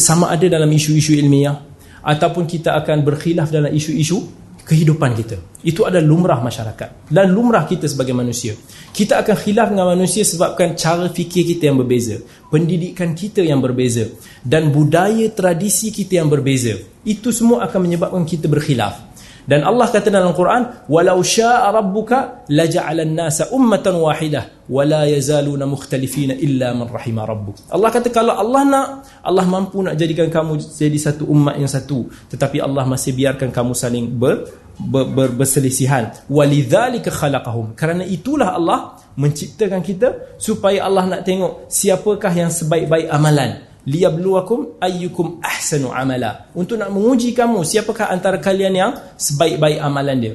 Sama ada dalam isu-isu ilmiah ataupun kita akan berkhilaf dalam isu-isu kehidupan kita. Itu adalah lumrah masyarakat dan lumrah kita sebagai manusia. Kita akan khilaf dengan manusia sebabkan cara fikir kita yang berbeza, pendidikan kita yang berbeza dan budaya tradisi kita yang berbeza. Itu semua akan menyebabkan kita berkhilaf. Dan Allah kata dalam Quran, "Walau syaa'a rabbuka laja'alan nasa ummatan wahidah wa la yazaluna mukhtalifina illa man rahima rabbuk." Allah kata kalau Allah nak, Allah mampu nak jadikan kamu jadi satu umat yang satu, tetapi Allah masih biarkan kamu saling ber, ber, ber berselisihan. Walidzalika khalaqahum. Kerana itulah Allah menciptakan kita supaya Allah nak tengok siapakah yang sebaik-baik amalan liyabluwakum ayyukum ahsanu amala. Untuk nak menguji kamu siapakah antara kalian yang sebaik-baik amalan dia?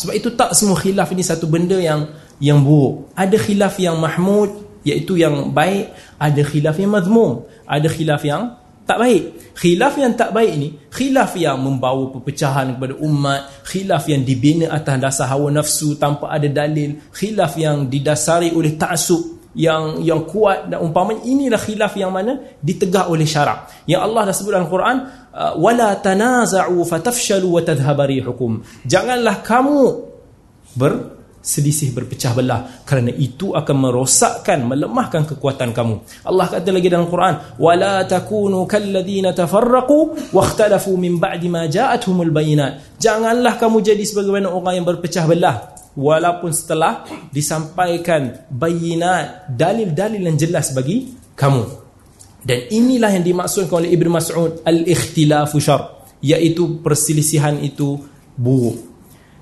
Sebab itu tak semua khilaf ini satu benda yang yang buruk. Ada khilaf yang mahmud iaitu yang baik ada khilaf yang mazmum ada khilaf yang tak baik. Khilaf yang tak baik ni khilaf yang membawa perpecahan kepada umat khilaf yang dibina atas dasar hawa nafsu tanpa ada dalil khilaf yang didasari oleh ta'assub yang yang kuat dan umpamanya inilah khilaf yang mana ditegak oleh syarak. Yang Allah dah sebut dalam Quran, uh, wala tanaza'u fatafshalu wa tadhhabu rihukum. Janganlah kamu berselisih berpecah belah kerana itu akan merosakkan melemahkan kekuatan kamu. Allah kata lagi dalam Quran, wala takunu kalladzina tafarraqu wakhtalafu min ba'di ma ja'atuhumul bayinat. Janganlah kamu jadi sebagaimana orang yang berpecah belah walaupun setelah disampaikan bayinat dalil-dalil yang jelas bagi kamu. Dan inilah yang dimaksudkan oleh Ibn Mas'ud al-ikhtilafu syar iaitu perselisihan itu buruk.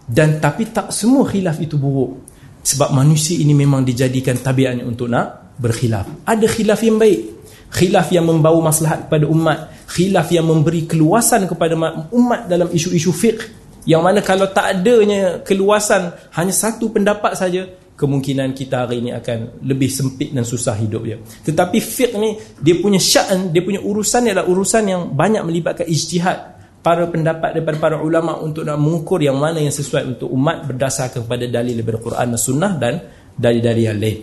Dan tapi tak semua khilaf itu buruk. Sebab manusia ini memang dijadikan tabiatnya untuk nak berkhilaf. Ada khilaf yang baik. Khilaf yang membawa maslahat kepada umat. Khilaf yang memberi keluasan kepada umat dalam isu-isu fiqh yang mana kalau tak adanya keluasan hanya satu pendapat saja kemungkinan kita hari ini akan lebih sempit dan susah hidup dia. Tetapi fiqh ni dia punya sya'an dia punya urusan adalah urusan yang banyak melibatkan ijtihad para pendapat daripada para ulama untuk nak mengukur yang mana yang sesuai untuk umat berdasarkan kepada dalil daripada Quran dan Sunnah dan dalil-dalil yang lain.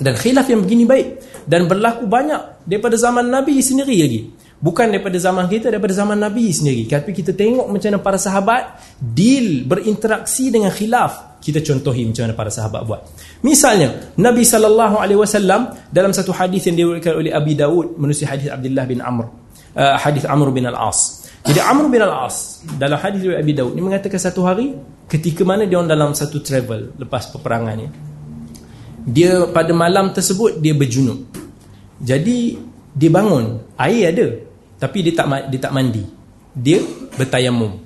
Dan khilaf yang begini baik dan berlaku banyak daripada zaman Nabi sendiri lagi Bukan daripada zaman kita, daripada zaman Nabi sendiri. Tapi kita tengok macam mana para sahabat deal, berinteraksi dengan khilaf. Kita contohi macam mana para sahabat buat. Misalnya, Nabi SAW dalam satu hadis yang diriwayatkan oleh Abi Dawud, menusi hadis Abdullah bin Amr. uh, hadis Amr bin Al-As. Jadi Amr bin Al-As dalam hadis riwayat Abi Daud ni mengatakan satu hari ketika mana dia dalam satu travel lepas peperangan ni. Dia pada malam tersebut dia berjunub. Jadi dia bangun, air ada tapi dia tak dia tak mandi. Dia bertayamum.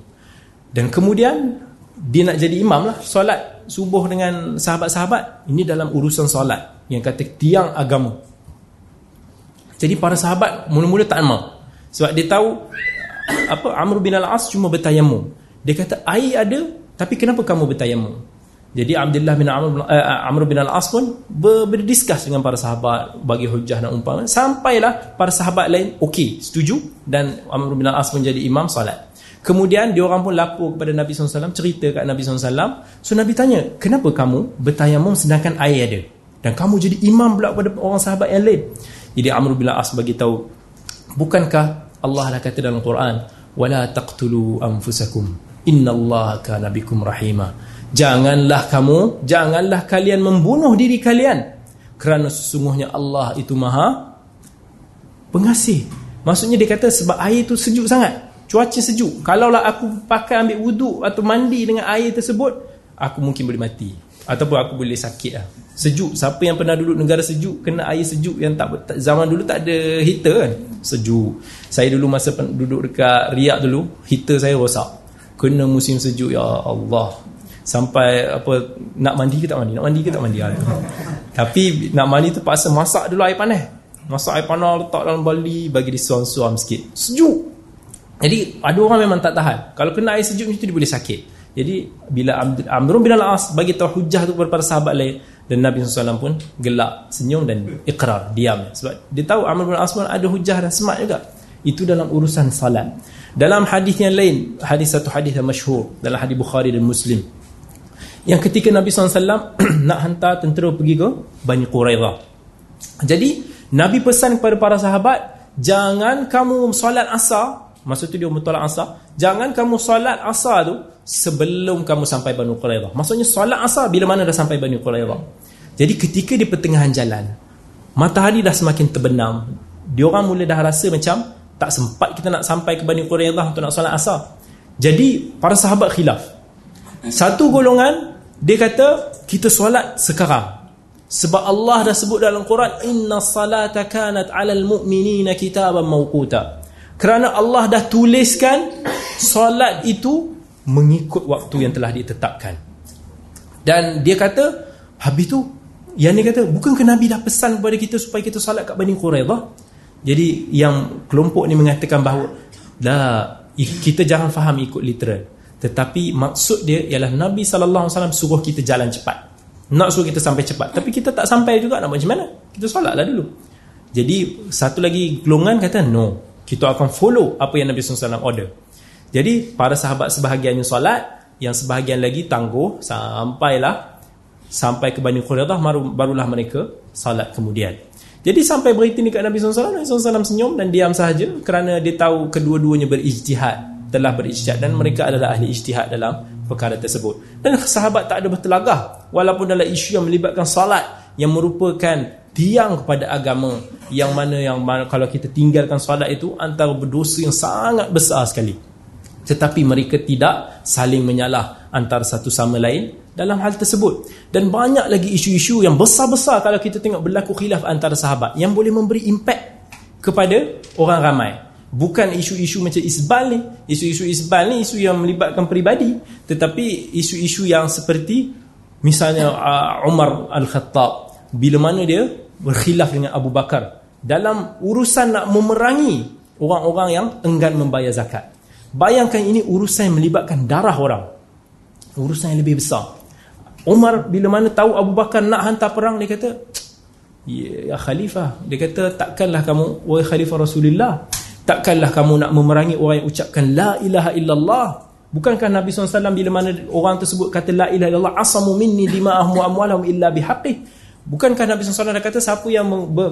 Dan kemudian dia nak jadi imam lah. Solat subuh dengan sahabat-sahabat ini dalam urusan solat. Yang kata tiang agama. Jadi para sahabat mula-mula tak mau sebab dia tahu apa Amr bin Al-As cuma bertayamum dia kata air ada tapi kenapa kamu bertayamum jadi Abdullah bin Amr, uh, Amr bin Al-As pun ber, berdiskus dengan para sahabat bagi hujah dan umpama sampailah para sahabat lain okey setuju. Dan Amr bin Al-As jadi imam solat. Kemudian dia orang pun lapor kepada Nabi SAW Cerita kat Nabi SAW So Nabi tanya Kenapa kamu bertayamum sedangkan air ada? Dan kamu jadi imam pula kepada orang sahabat yang lain? Jadi Amr bin As bagi tahu Bukankah Allah dah kata dalam Quran Wala taqtulu anfusakum Inna Allah kana bikum rahimah Janganlah kamu Janganlah kalian membunuh diri kalian. Kerana sesungguhnya Allah itu maha Pengasih. Maksudnya dia kata sebab air itu sejuk sangat. Cuaca sejuk. Kalaulah aku pakai ambil wuduk atau mandi dengan air tersebut aku mungkin boleh mati. Ataupun aku boleh sakit lah. Sejuk. Siapa yang pernah duduk negara sejuk kena air sejuk yang tak, zaman dulu tak ada heater kan? Sejuk. Saya dulu masa duduk dekat Riyadh dulu heater saya rosak. Kena musim sejuk ya Allah sampai apa nak mandi ke tak mandi nak mandi ke tak mandi tapi nak mandi tu paksa masak dulu air panas masak air panas letak dalam bali bagi disuam-suam sikit sejuk jadi ada orang memang tak tahan. Kalau kena air sejuk macam tu dia boleh sakit. Jadi bila Amr bin Al-As bagi tahu hujah tu kepada sahabat lain dan Nabi SAW pun gelak, senyum dan ikrar, diam. Sebab dia tahu Amr bin Al-As pun ada hujah dan semak juga. Itu dalam urusan salat. Dalam hadis yang lain, hadis satu hadis yang masyhur dalam hadis Bukhari dan Muslim. Yang ketika Nabi SAW nak hantar tentera pergi ke Bani Quraidah. Jadi Nabi pesan kepada para sahabat, jangan kamu solat asar. Masa tu dia mentolak asar. Jangan kamu solat asar tu Sebelum kamu sampai Banu Quraidah Maksudnya solat asar bila mana dah sampai Banu Quraidah Jadi ketika di pertengahan jalan Matahari dah semakin terbenam. Dia orang mula dah rasa macam Tak sempat kita nak sampai ke Banu Quraidah Untuk nak solat asar. Jadi para sahabat khilaf. Satu golongan Dia kata kita solat sekarang sebab Allah dah sebut dalam Quran Inna salata kanat alal mu'minina kitaban mawquta kerana Allah dah tuliskan solat itu mengikut waktu yang telah ditetapkan. Dan dia kata, habis tu yang dia kata, bukankah Nabi dah pesan kepada kita supaya kita solat kat Bani Quraidah? Jadi yang kelompok ni mengatakan bahawa dah kita jangan faham ikut literal. Tetapi maksud dia ialah Nabi wasallam suruh kita jalan cepat. Nak suruh kita sampai cepat, tapi kita tak sampai juga nak macam mana? Kita solatlah dulu. Jadi satu lagi golongan kata no kita akan follow apa yang Nabi SAW order jadi para sahabat sebahagiannya solat yang sebahagian lagi tangguh sampailah sampai ke Bani Quraidah barulah mereka salat kemudian jadi sampai berita ni kat Nabi SAW Nabi SAW senyum dan diam sahaja kerana dia tahu kedua-duanya berijtihad telah berijtihad dan mereka adalah ahli ijtihad dalam perkara tersebut. Dan sahabat tak ada bertelagah walaupun dalam isu yang melibatkan salat yang merupakan tiang kepada agama yang mana yang mana, kalau kita tinggalkan solat itu antara berdosa yang sangat besar sekali. Tetapi mereka tidak saling menyalah antara satu sama lain dalam hal tersebut. Dan banyak lagi isu-isu yang besar-besar kalau kita tengok berlaku khilaf antara sahabat yang boleh memberi impact kepada orang ramai bukan isu-isu macam isbal ni isu-isu isbal ni isu yang melibatkan peribadi tetapi isu-isu yang seperti misalnya uh, Umar Al-Khattab bila mana dia berkhilaf dengan Abu Bakar dalam urusan nak memerangi orang-orang yang enggan membayar zakat. Bayangkan ini urusan yang melibatkan darah orang. Urusan yang lebih besar. Umar bila mana tahu Abu Bakar nak hantar perang dia kata, "Ya, ya khalifah." Dia kata, "Takkanlah kamu wahai khalifah Rasulullah, takkanlah kamu nak memerangi orang yang ucapkan la ilaha illallah?" Bukankah Nabi SAW bila mana orang tersebut kata la ilaha illallah asamu minni dima'ahum wa amwalahum illa bihaqqih Bukankah Nabi SAW dah kata siapa yang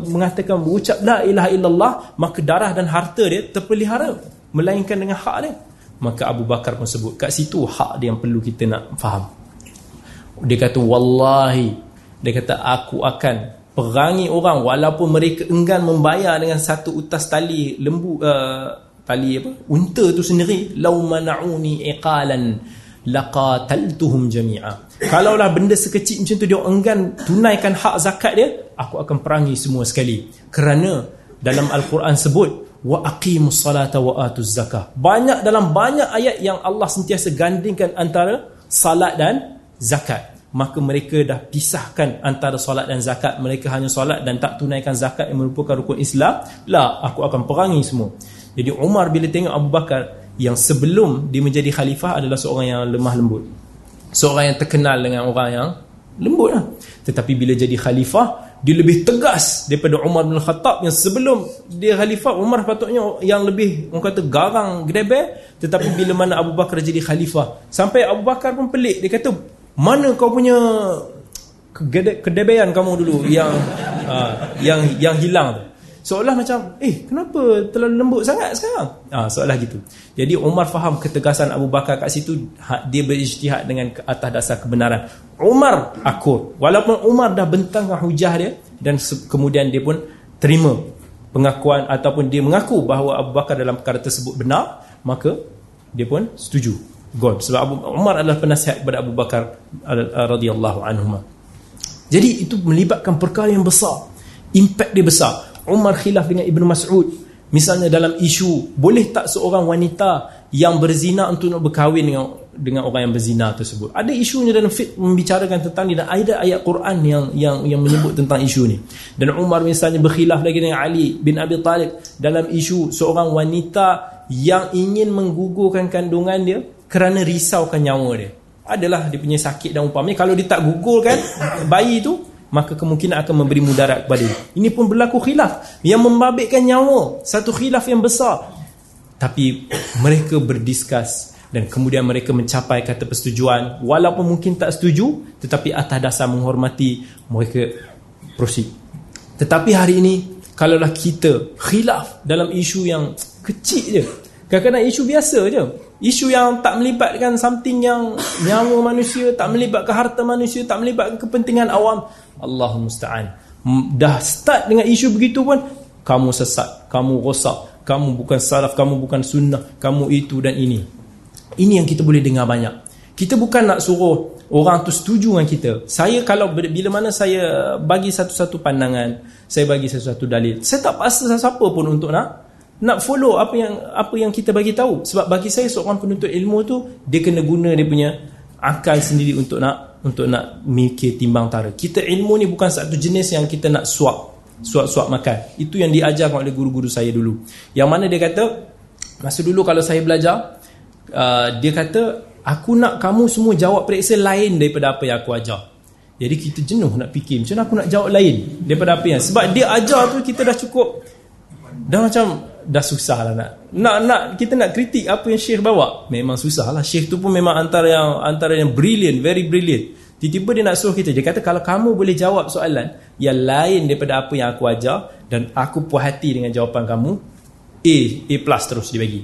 mengatakan berucap la ilaha illallah maka darah dan harta dia terpelihara melainkan dengan hak dia. Maka Abu Bakar pun sebut kat situ hak dia yang perlu kita nak faham. Dia kata wallahi dia kata aku akan perangi orang walaupun mereka enggan membayar dengan satu utas tali lembu uh, tali apa? Unta tu sendiri law mana'uni iqalan laqataltuhum jami'a. Kalaulah benda sekecil macam tu dia enggan tunaikan hak zakat dia aku akan perangi semua sekali. Kerana dalam al-Quran sebut wa aqimus salata wa atuz zakah. Banyak dalam banyak ayat yang Allah sentiasa gandingkan antara salat dan zakat maka mereka dah pisahkan antara solat dan zakat. Mereka hanya solat dan tak tunaikan zakat yang merupakan rukun Islam. Lah aku akan perangi semua. Jadi Umar bila tengok Abu Bakar yang sebelum dia menjadi khalifah adalah seorang yang lemah lembut. Seorang yang terkenal dengan orang yang lembut lah. Tetapi bila jadi khalifah dia lebih tegas daripada Umar bin Khattab yang sebelum dia khalifah. Umar patutnya yang lebih orang kata garang greber tetapi bila mana Abu Bakar jadi khalifah sampai Abu Bakar pun pelik. Dia kata mana kau punya kedebean kamu dulu yang uh, yang yang hilang tu? Seolah macam eh kenapa terlalu lembut sangat sekarang? Ah seolah gitu. Jadi Umar faham ketegasan Abu Bakar kat situ. Ha, dia berijtihad dengan atas dasar kebenaran. Umar akur. Walaupun Umar dah bentangkan hujah dia dan kemudian dia pun terima pengakuan ataupun dia mengaku bahawa Abu Bakar dalam perkara tersebut benar maka dia pun setuju gol sebab Abu Umar adalah penasihat kepada Abu Bakar radhiyallahu anhu. Jadi itu melibatkan perkara yang besar. Impact dia besar. Umar khilaf dengan Ibn Mas'ud. Misalnya dalam isu boleh tak seorang wanita yang berzina untuk nak berkahwin dengan dengan orang yang berzina tersebut. Ada isunya dalam fiqh membicarakan tentang ni dan ada ayat Quran yang yang yang menyebut tentang isu ni. Dan Umar misalnya berkhilaf lagi dengan Ali bin Abi Talib dalam isu seorang wanita yang ingin menggugurkan kandungan dia kerana risaukan nyawa dia. Adalah dia punya sakit dan umpamanya kalau dia tak gugurkan bayi tu maka kemungkinan akan memberi mudarat kepada dia. Ini pun berlaku khilaf. Yang membabitkan nyawa satu khilaf yang besar. Tapi mereka berdiskus dan kemudian mereka mencapai kata persetujuan. Walaupun mungkin tak setuju tetapi atas dasar menghormati mereka proceed. Tetapi hari ini kalaulah kita khilaf dalam isu yang kecil je kadang-kadang isu biasa je Isu yang tak melibatkan something yang nyawa manusia, tak melibatkan harta manusia, tak melibatkan kepentingan awam. Allahumma musta'an. Dah start dengan isu begitu pun, kamu sesat, kamu rosak, kamu bukan salaf, kamu bukan sunnah, kamu itu dan ini. Ini yang kita boleh dengar banyak. Kita bukan nak suruh orang tu setuju dengan kita. Saya kalau bila mana saya bagi satu-satu pandangan, saya bagi satu-satu dalil, saya tak paksa siapa pun untuk nak nak follow apa yang apa yang kita bagi tahu. Sebab bagi saya seorang penuntut ilmu tu dia kena guna dia punya akal sendiri untuk nak untuk nak mikir timbang tara. Kita ilmu ni bukan satu jenis yang kita nak suap suap-suap makan. Itu yang diajarkan oleh guru-guru saya dulu. Yang mana dia kata masa dulu kalau saya belajar uh, dia kata aku nak kamu semua jawab periksa lain daripada apa yang aku ajar. Jadi kita jenuh nak fikir macam mana aku nak jawab lain daripada apa yang sebab dia ajar tu kita dah cukup dah macam dah susah lah nak. Nak nak kita nak kritik apa yang Syekh bawa memang susah lah. Syekh tu pun memang antara yang antara yang brilliant very brilliant. Tiba-tiba dia nak suruh kita dia kata kalau kamu boleh jawab soalan yang lain daripada apa yang aku ajar dan aku puas hati dengan jawapan kamu A A plus terus dia bagi.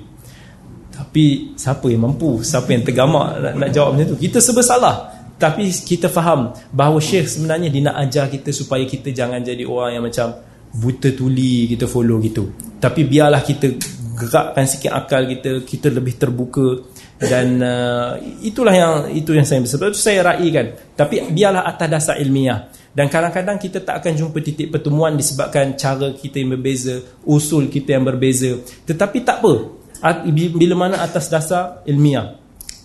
Tapi siapa yang mampu? Siapa yang tergamak nak, nak jawab macam tu? Kita sebab salah. Tapi kita faham bahawa Syekh sebenarnya dia nak ajar kita supaya kita jangan jadi orang yang macam buta tuli kita follow gitu. Tapi biarlah kita gerakkan sikit akal kita kita lebih terbuka dan uh, itulah yang itu yang saya sebab itu saya raikan. Tapi biarlah atas dasar ilmiah. Dan kadang-kadang kita tak akan jumpa titik pertemuan disebabkan cara kita yang berbeza usul kita yang berbeza. Tetapi tak apa. Bila mana atas dasar ilmiah.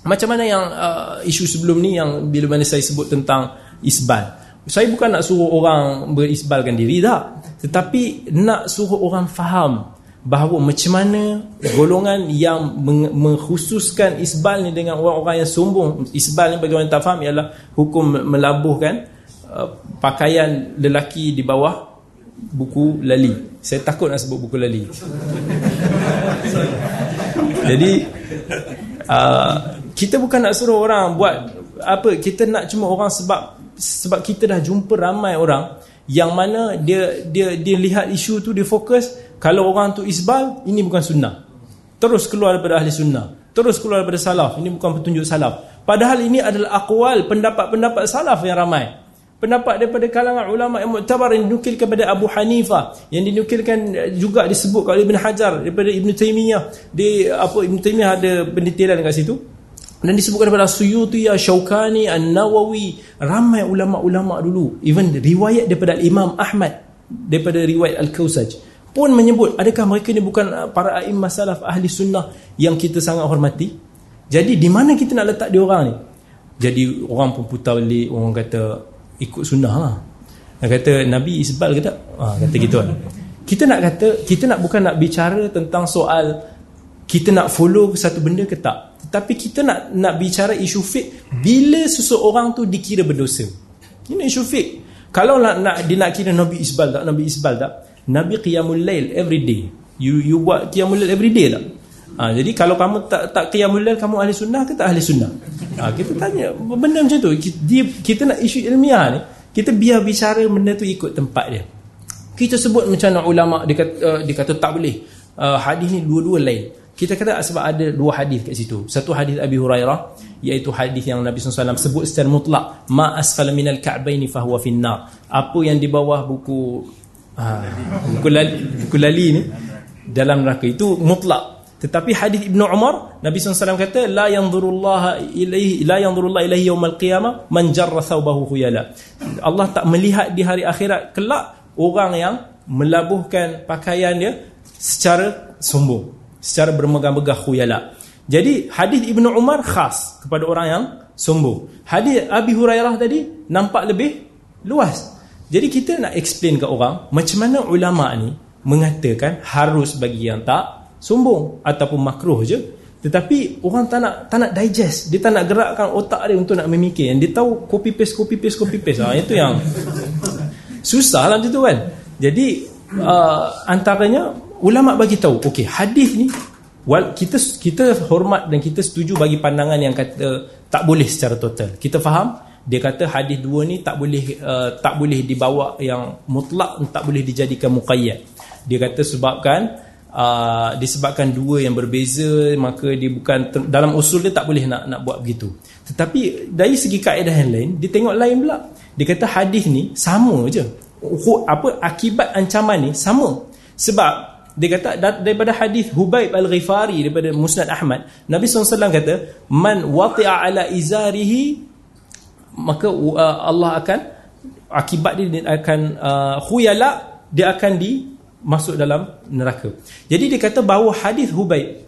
Macam mana yang uh, isu sebelum ni yang bila mana saya sebut tentang isbal saya bukan nak suruh orang berisbalkan diri tak tetapi nak suruh orang faham bahawa macam mana golongan yang mengkhususkan isbal ni dengan orang-orang yang sombong isbal ni bagi orang tak faham ialah hukum melabuhkan uh, pakaian lelaki di bawah buku lali. Saya takut nak sebut buku lali. Jadi uh, kita bukan nak suruh orang buat apa kita nak cuma orang sebab sebab kita dah jumpa ramai orang yang mana dia dia dia lihat isu tu dia fokus kalau orang tu isbal ini bukan sunnah. Terus keluar daripada ahli sunnah. Terus keluar daripada salaf ini bukan petunjuk salaf. Padahal ini adalah akwal pendapat-pendapat salaf yang ramai. Pendapat daripada kalangan ulama yang muktabar yang dinukilkan kepada Abu Hanifah yang dinukilkan juga disebut oleh Ibn Hajar daripada Ibn Taymiyah. Di apa Ibn Taymiyah ada pendetailan dekat situ dan disebutkan daripada Suyuti, Syaukani, An-Nawawi ramai ulama-ulama dulu. Even riwayat daripada Imam Ahmad daripada riwayat Al-Kausaj pun menyebut adakah mereka ni bukan para a'immah salaf ahli sunnah yang kita sangat hormati? Jadi di mana kita nak letak dia orang ni? Jadi orang pun putar balik orang kata ikut sunnah lah. Dia kata Nabi isbal ke tak? Ha, kata gitu kan. Kita nak kata kita nak bukan nak bicara tentang soal kita nak follow satu benda ke tak tetapi kita nak nak bicara isu fik bila seseorang tu dikira berdosa ini isu fik kalau nak, nak dia nak kira Nabi isbal tak Nabi isbal tak Nabi qiyamul lail every day. You you buat qiyamul lail every day tak? Ha, jadi kalau kamu tak tak qiyamul lail kamu ahli sunnah ke tak ahli sunnah? Ha, kita tanya benda macam tu. Kita, kita nak isu ilmiah ni, kita biar bicara benda tu ikut tempat dia. Kita sebut macam ulama dia kata, uh, dia kata tak boleh. Uh, hadis ni dua-dua lain. Kita kata sebab ada dua hadis kat situ. Satu hadis Abi Hurairah iaitu hadis yang Nabi SAW sebut secara mutlak ma asfala minal ka'baini fahuwa finnar. Apa yang di bawah buku ha, buku, lali, buku lali ni dalam neraka itu mutlak tetapi hadis Ibnu Umar Nabi SAW kata la yanzurullaha ilaihi la yanzurullaha ilaihi yaumil qiyamah man jarra thawbahu khuyala Allah tak melihat di hari akhirat kelak orang yang melabuhkan pakaian dia secara sombong secara bermegah-megah khuyala jadi hadis Ibnu Umar khas kepada orang yang sombong hadis Abi Hurairah tadi nampak lebih luas jadi kita nak explain ke orang macam mana ulama ni mengatakan harus bagi yang tak sombong ataupun makruh je. Tetapi orang tak nak tak nak digest, dia tak nak gerakkan otak dia untuk nak memikir. Yang dia tahu copy paste copy paste copy paste. Ha itu yang susah lah tu kan. Jadi uh, antaranya ulama bagi tahu, okey hadis ni kita kita hormat dan kita setuju bagi pandangan yang kata tak boleh secara total. Kita faham? Dia kata hadis dua ni tak boleh uh, tak boleh dibawa yang mutlak tak boleh dijadikan muqayyad. Dia kata sebabkan uh, disebabkan dua yang berbeza maka dia bukan dalam usul dia tak boleh nak nak buat begitu. Tetapi dari segi kaedah yang lain dia tengok lain pula. Dia kata hadis ni sama je. Apa akibat ancaman ni sama. Sebab dia kata daripada hadis Hubaib Al-Ghifari daripada Musnad Ahmad Nabi SAW kata man wati'a ala izarihi maka uh, Allah akan akibat dia, akan uh, khuyala dia akan di masuk dalam neraka. Jadi dia kata bahawa hadis Hubaib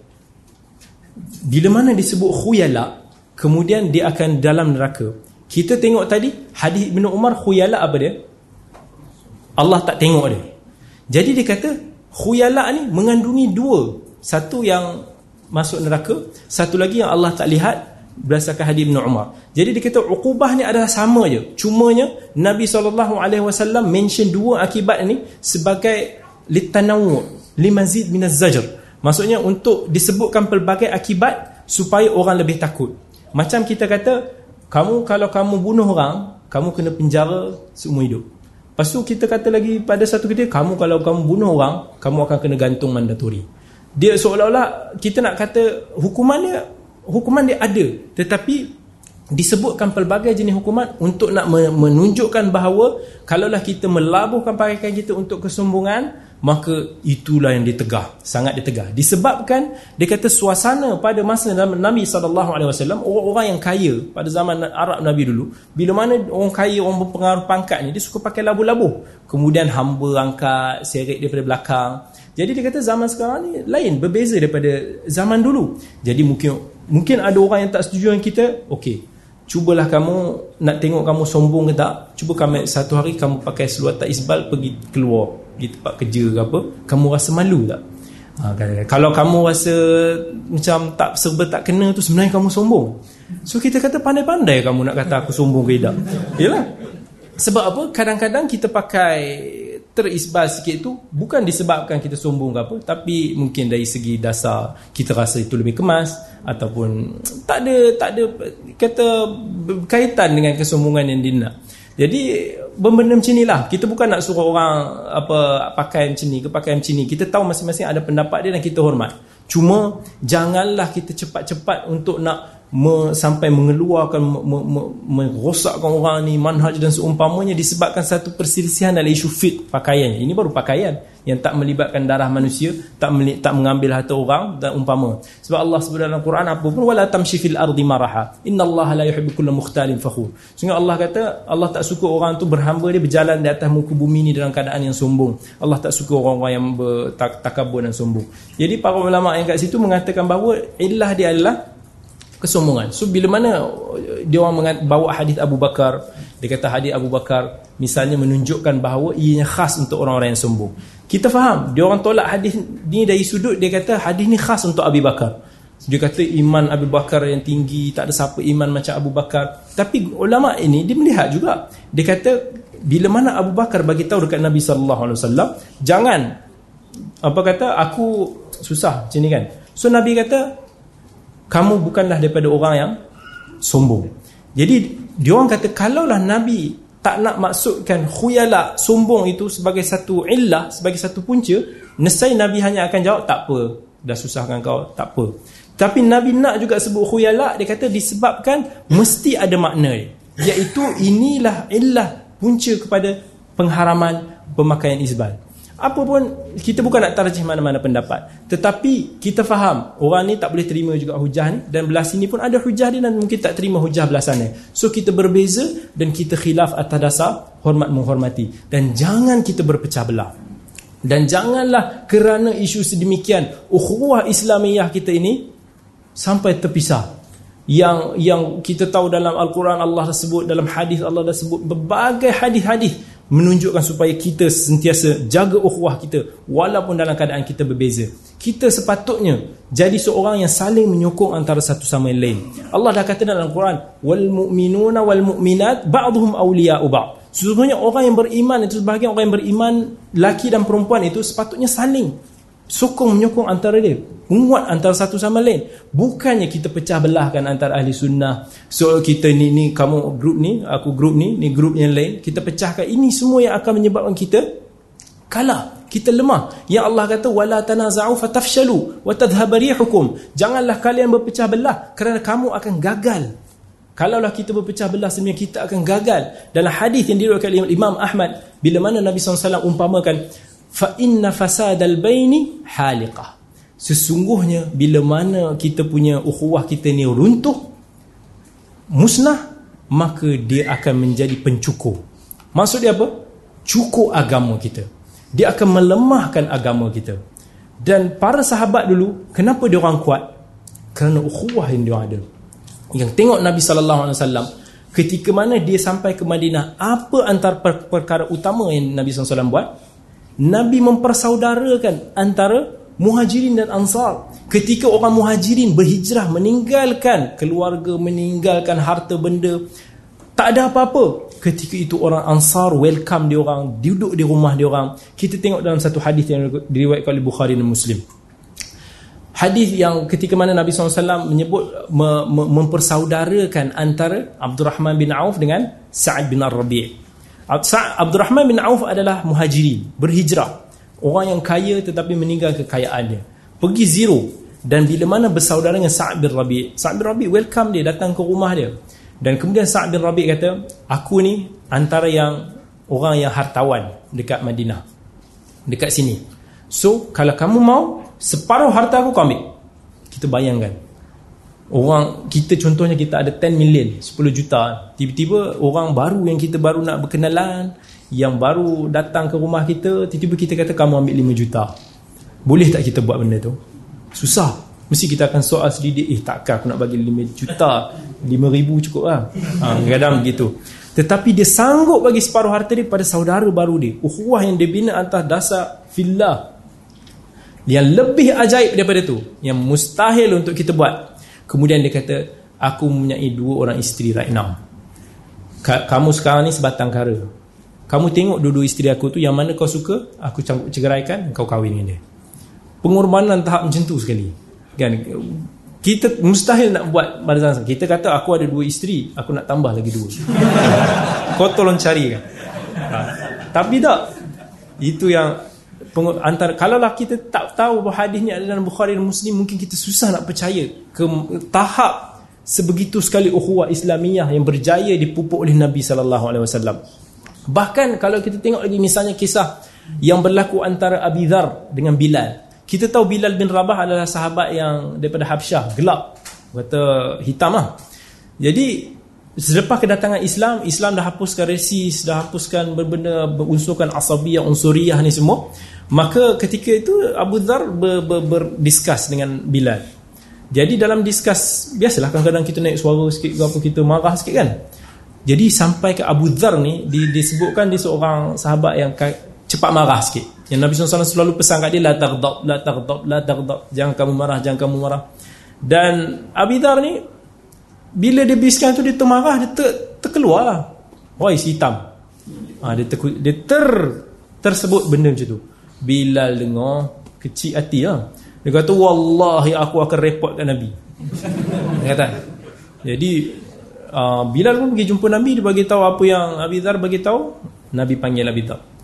bila mana disebut khuyala kemudian dia akan dalam neraka. Kita tengok tadi hadis Ibnu Umar khuyala apa dia? Allah tak tengok dia. Jadi dia kata khuyala ni mengandungi dua. Satu yang masuk neraka, satu lagi yang Allah tak lihat berdasarkan hadis Ibn Umar. Jadi dia kata ukubah ni adalah sama je. Cumanya Nabi SAW mention dua akibat ni sebagai litanawu limazid minaz zajr. Maksudnya untuk disebutkan pelbagai akibat supaya orang lebih takut. Macam kita kata kamu kalau kamu bunuh orang, kamu kena penjara seumur hidup. Lepas tu kita kata lagi pada satu ketika kamu kalau kamu bunuh orang, kamu akan kena gantung mandatori. Dia seolah-olah kita nak kata hukumannya hukuman dia ada tetapi disebutkan pelbagai jenis hukuman untuk nak menunjukkan bahawa kalaulah kita melabuhkan pakaian kita untuk kesombongan maka itulah yang ditegah sangat ditegah. Disebabkan dia kata suasana pada masa Nabi SAW orang-orang yang kaya pada zaman Arab Nabi dulu bila mana orang kaya orang berpengaruh pangkat ni dia suka pakai labu-labu kemudian hamba angkat seret daripada belakang. Jadi dia kata zaman sekarang ni lain berbeza daripada zaman dulu. Jadi mungkin Mungkin ada orang yang tak setuju dengan kita Okey Cubalah kamu Nak tengok kamu sombong ke tak? Cuba kamu satu hari kamu pakai seluar tak isbal Pergi keluar Di tempat kerja ke apa Kamu rasa malu tak? Ha, Kalau kamu rasa Macam tak serba tak kena tu Sebenarnya kamu sombong. So kita kata pandai-pandai kamu nak kata aku sombong ke tak Yalah. Sebab apa? Kadang-kadang kita pakai terisbal sikit tu bukan disebabkan kita sombong ke apa tapi mungkin dari segi dasar kita rasa itu lebih kemas ataupun tak ada tak ada kata kaitan dengan kesombongan yang dia nak jadi benda macam inilah. Kita bukan nak suruh orang apa pakai macam ni ke pakai macam ni. Kita tahu masing-masing ada pendapat dia dan kita hormat. Cuma janganlah kita cepat-cepat untuk nak me, sampai mengeluarkan me, me, me, merosakkan orang ni manhaj dan seumpamanya disebabkan satu perselisihan dalam isu fit pakaian. Ini baru pakaian yang tak melibatkan darah manusia tak tak mengambil harta orang dan umpama. Sebab Allah sebut dalam Quran apa pun wala tamshi fil ardi maraha. Innallaha la yuhibbu kulla mukhtalin fakhur. Sehingga Allah kata Allah tak suka orang tu berhamba dia berjalan di atas muka bumi ni dalam keadaan yang sombong. Allah tak suka orang-orang yang bertakabur dan sombong. Jadi para ulama yang kat situ mengatakan bahawa illah dia adalah kesombongan. So bila mana dia orang bawa hadis Abu Bakar, dia kata hadis Abu Bakar misalnya menunjukkan bahawa ianya khas untuk orang-orang yang sombong. Kita faham, dia orang tolak hadis ni dari sudut dia kata hadis ni khas untuk Abu Bakar. Dia kata iman Abu Bakar yang tinggi, tak ada siapa iman macam Abu Bakar. Tapi ulama ini dia melihat juga. Dia kata bila mana Abu Bakar bagi tahu dekat Nabi sallallahu alaihi wasallam, jangan apa kata aku susah macam ni kan. So Nabi kata kamu bukanlah daripada orang yang sombong. Jadi dia orang kata kalaulah nabi tak nak maksudkan khuyala sombong itu sebagai satu illah, sebagai satu punca, nescaya nabi hanya akan jawab tak apa, dah susahkan kau, tak apa. Tapi nabi nak juga sebut khuyala, dia kata disebabkan mesti ada makna iaitu inilah illah punca kepada pengharaman pemakaian izbal apa pun kita bukan nak tarjih mana-mana pendapat. Tetapi kita faham orang ni tak boleh terima juga hujah ni dan belah sini pun ada hujah dia dan mungkin tak terima hujah belah sana so kita berbeza dan kita khilaf atas dasar hormat menghormati. Dan jangan kita berpecah belah. Dan janganlah kerana isu sedemikian ukhuwah Islamiyah kita ini sampai terpisah. Yang yang kita tahu dalam al-Quran Allah dah sebut dalam hadis Allah dah sebut berbagai hadis-hadis menunjukkan supaya kita sentiasa jaga ukhuwah kita walaupun dalam keadaan kita berbeza. Kita sepatutnya jadi seorang yang saling menyokong antara satu sama yang lain. Allah dah kata dalam Al-Quran wal mu'minuna wal mu'minat ba'dhum awliya'u ba'd. Sesungguhnya orang yang beriman itu sebahagian orang yang beriman laki dan perempuan itu sepatutnya saling sokong menyokong antara dia. Menguat antara satu sama lain. Bukannya kita pecah belahkan antara ahli sunnah. So kita ni ni kamu grup ni aku grup ni ni grup yang lain. Kita pecahkan. Ini semua yang akan menyebabkan kita kalah. Kita lemah. Yang Allah kata wala tanaza'u fatafshalu wa tadhhab rihukum. Janganlah kalian berpecah belah kerana kamu akan gagal. Kalaulah kita berpecah belah sebenarnya kita akan gagal. Dalam hadis yang diriwayatkan Imam Ahmad bila mana Nabi SAW umpamakan fa inna fasadal baini haliqah sesungguhnya bila mana kita punya ukhuwah kita ni runtuh musnah maka dia akan menjadi pencukur. Maksud dia apa? Cukur agama kita. Dia akan melemahkan agama kita. Dan para sahabat dulu kenapa dia orang kuat? Kerana ukhuwah yang dia ada. Yang tengok Nabi sallallahu alaihi wasallam ketika mana dia sampai ke Madinah apa antara perkara utama yang Nabi sallallahu alaihi wasallam buat Nabi mempersaudarakan antara muhajirin dan ansar. Ketika orang muhajirin berhijrah meninggalkan keluarga, meninggalkan harta benda, tak ada apa-apa. Ketika itu orang ansar welcome dia orang, duduk di rumah dia orang. Kita tengok dalam satu hadis yang diriwayatkan oleh Bukhari dan Muslim. Hadis yang ketika mana Nabi SAW menyebut mempersaudarakan antara Abdul Rahman bin Auf dengan Sa'ad bin Ar-Rabi' Abdul Rahman bin Auf adalah muhajirin Berhijrah. Orang yang kaya tetapi meninggal kekayaannya Pergi zero. Dan bila mana bersaudara dengan Sa'ad bin Rabi' Sa'ad bin Rabi' welcome dia datang ke rumah dia. Dan kemudian Sa'ad bin Rabi' kata Aku ni antara yang Orang yang hartawan dekat Madinah Dekat sini. So kalau kamu mau Separuh harta aku kau ambil. Kita bayangkan Orang kita contohnya kita ada 10 million 10 juta. Tiba-tiba orang baru yang kita baru nak berkenalan Yang baru datang ke rumah kita Tiba-tiba kita kata kamu ambil 5 juta. Boleh tak kita buat benda tu? Susah. Mesti kita akan soal sedikit Eh takkan aku nak bagi 5 juta? 5 ribu cukup lah. Ha, Kadang begitu. Tetapi dia sanggup bagi separuh harta dia pada saudara baru dia. Uhuah yang dia bina atas dasar fillah. Yang lebih ajaib daripada tu Yang mustahil untuk kita buat Kemudian dia kata Aku mempunyai dua orang isteri right now. Kamu sekarang ni sebatang kara. Kamu tengok dua-dua isteri aku tu Yang mana kau suka Aku campur cegeraikan Kau kahwin dengan dia. Pengorbanan tahap macam tu sekali. Kan? Kita mustahil nak buat pada zaman Kita kata aku ada dua isteri Aku nak tambah lagi dua. Kau tolong cari kan? Ha. Tapi tak. Itu yang antara kalaulah kita tak tahu bahawa hadis ni ada dalam Bukhari dan Muslim mungkin kita susah nak percaya ke tahap sebegitu sekali ukhuwah Islamiyah yang berjaya dipupuk oleh Nabi sallallahu alaihi wasallam. Bahkan kalau kita tengok lagi misalnya kisah yang berlaku antara Abi Dhar dengan Bilal. Kita tahu Bilal bin Rabah adalah sahabat yang daripada Habsyah, gelap, kata hitam lah. Jadi selepas kedatangan Islam, Islam dah hapuskan resis, dah hapuskan berbenda berunsurkan asabiyah, unsuriyah ni semua. Maka ketika itu Abu Dhar ber, ber, berdiskus dengan Bilal. Jadi dalam diskus, biasalah kadang-kadang kita naik suara sikit ke apa, kita marah sikit kan. Jadi sampai ke Abu Dhar ni, disebutkan dia seorang sahabat yang cepat marah sikit. Yang Nabi SAW selalu pesan kat dia la taghdab, la taghdab, la taghdab. Jangan kamu marah, jangan kamu marah. Dan Abi Dhar ni bila dia biskan tu dia termarah, dia ter, terkeluar lah. Wah, isi hitam. Ha, dia, ter, dia ter tersebut benda macam tu. Bilal dengar kecil hati lah. Dia kata wallahi aku akan report kat Nabi. Dia kata. Jadi uh, Bilal pun pergi jumpa Nabi dia bagi tahu apa yang Abi Dhar bagi tahu. Nabi panggil Abi Dhar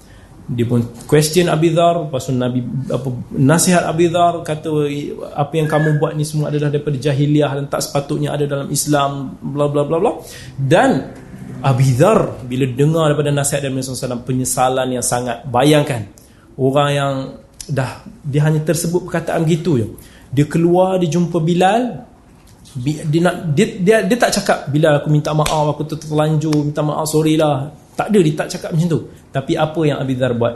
dia pun question Abi Dhar pasal Nabi apa nasihat Abi Dhar kata apa yang kamu buat ni semua adalah daripada jahiliah dan tak sepatutnya ada dalam Islam bla bla bla bla. Dan Abi Dhar bila dengar daripada nasihat Nabi SAW penyesalan yang sangat bayangkan orang yang dah dia hanya tersebut perkataan gitu je. Dia keluar dia jumpa Bilal dia, dia, dia, dia tak cakap Bilal aku minta maaf aku terlanjur minta maaf sorry lah tak ada dia tak cakap macam tu. Tapi apa yang Abi Dhar buat?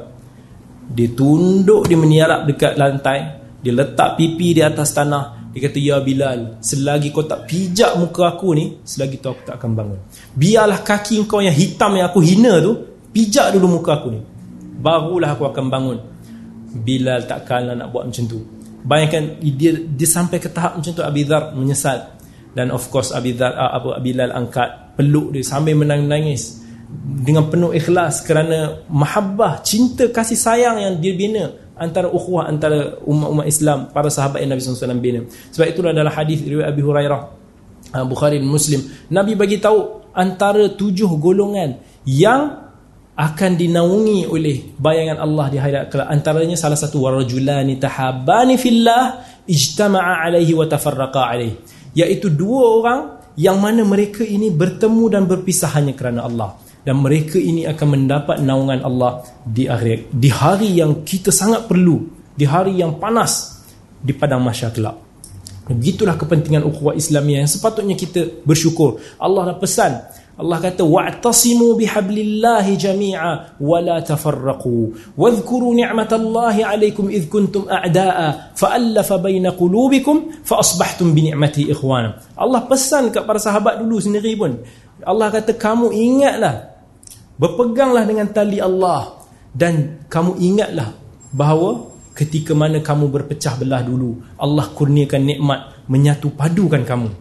Dia tunduk dia meniarap dekat lantai dia letak pipi di atas tanah. Dia kata ya Bilal selagi kau tak pijak muka aku ni selagi tu aku tak akan bangun. Biarlah kaki kau yang hitam yang aku hina tu pijak dulu muka aku ni. Barulah aku akan bangun. Bilal takkanlah nak buat macam tu. Bayangkan dia dia sampai ke tahap macam tu Abi Dhar menyesal. Dan of course Abi Dhar apa Bilal angkat peluk dia sambil menangis dengan penuh ikhlas kerana mahabbah, cinta, kasih sayang yang dia bina antara ukhuwah antara umat-umat Islam para sahabat yang Nabi SAW bina. Sebab itulah dalam hadis riwayat Abi Hurairah uh, Bukhari Muslim. Nabi bagi tahu antara tujuh golongan yang akan dinaungi oleh bayangan Allah di hadapan kelak. Antaranya salah satu warajulani tahabani fillah ijtama'a alaihi wa tafarraqa alaihi. Iaitu dua orang yang mana mereka ini bertemu dan berpisah hanya kerana Allah dan mereka ini akan mendapat naungan Allah di akhirat. Di hari yang kita sangat perlu. Di hari yang panas di padang mahsyar kelak. Begitulah kepentingan ukhuwah Islamiyah yang sepatutnya kita bersyukur. Allah dah pesan. Allah kata wa'tasimu bihablillahi jami'a wa la tafarraqu. Wadhkuru ni'matallahi 'alaykum idh kuntum a'da'a. Fa'alafa baina qulubikum fa asbahtum bi ni'mati ikhwana. Allah pesan kepada para sahabat dulu sendiri pun. Allah kata kamu ingatlah Berpeganglah dengan tali Allah dan kamu ingatlah bahawa ketika mana kamu berpecah belah dulu Allah kurniakan nikmat menyatu padukan kamu.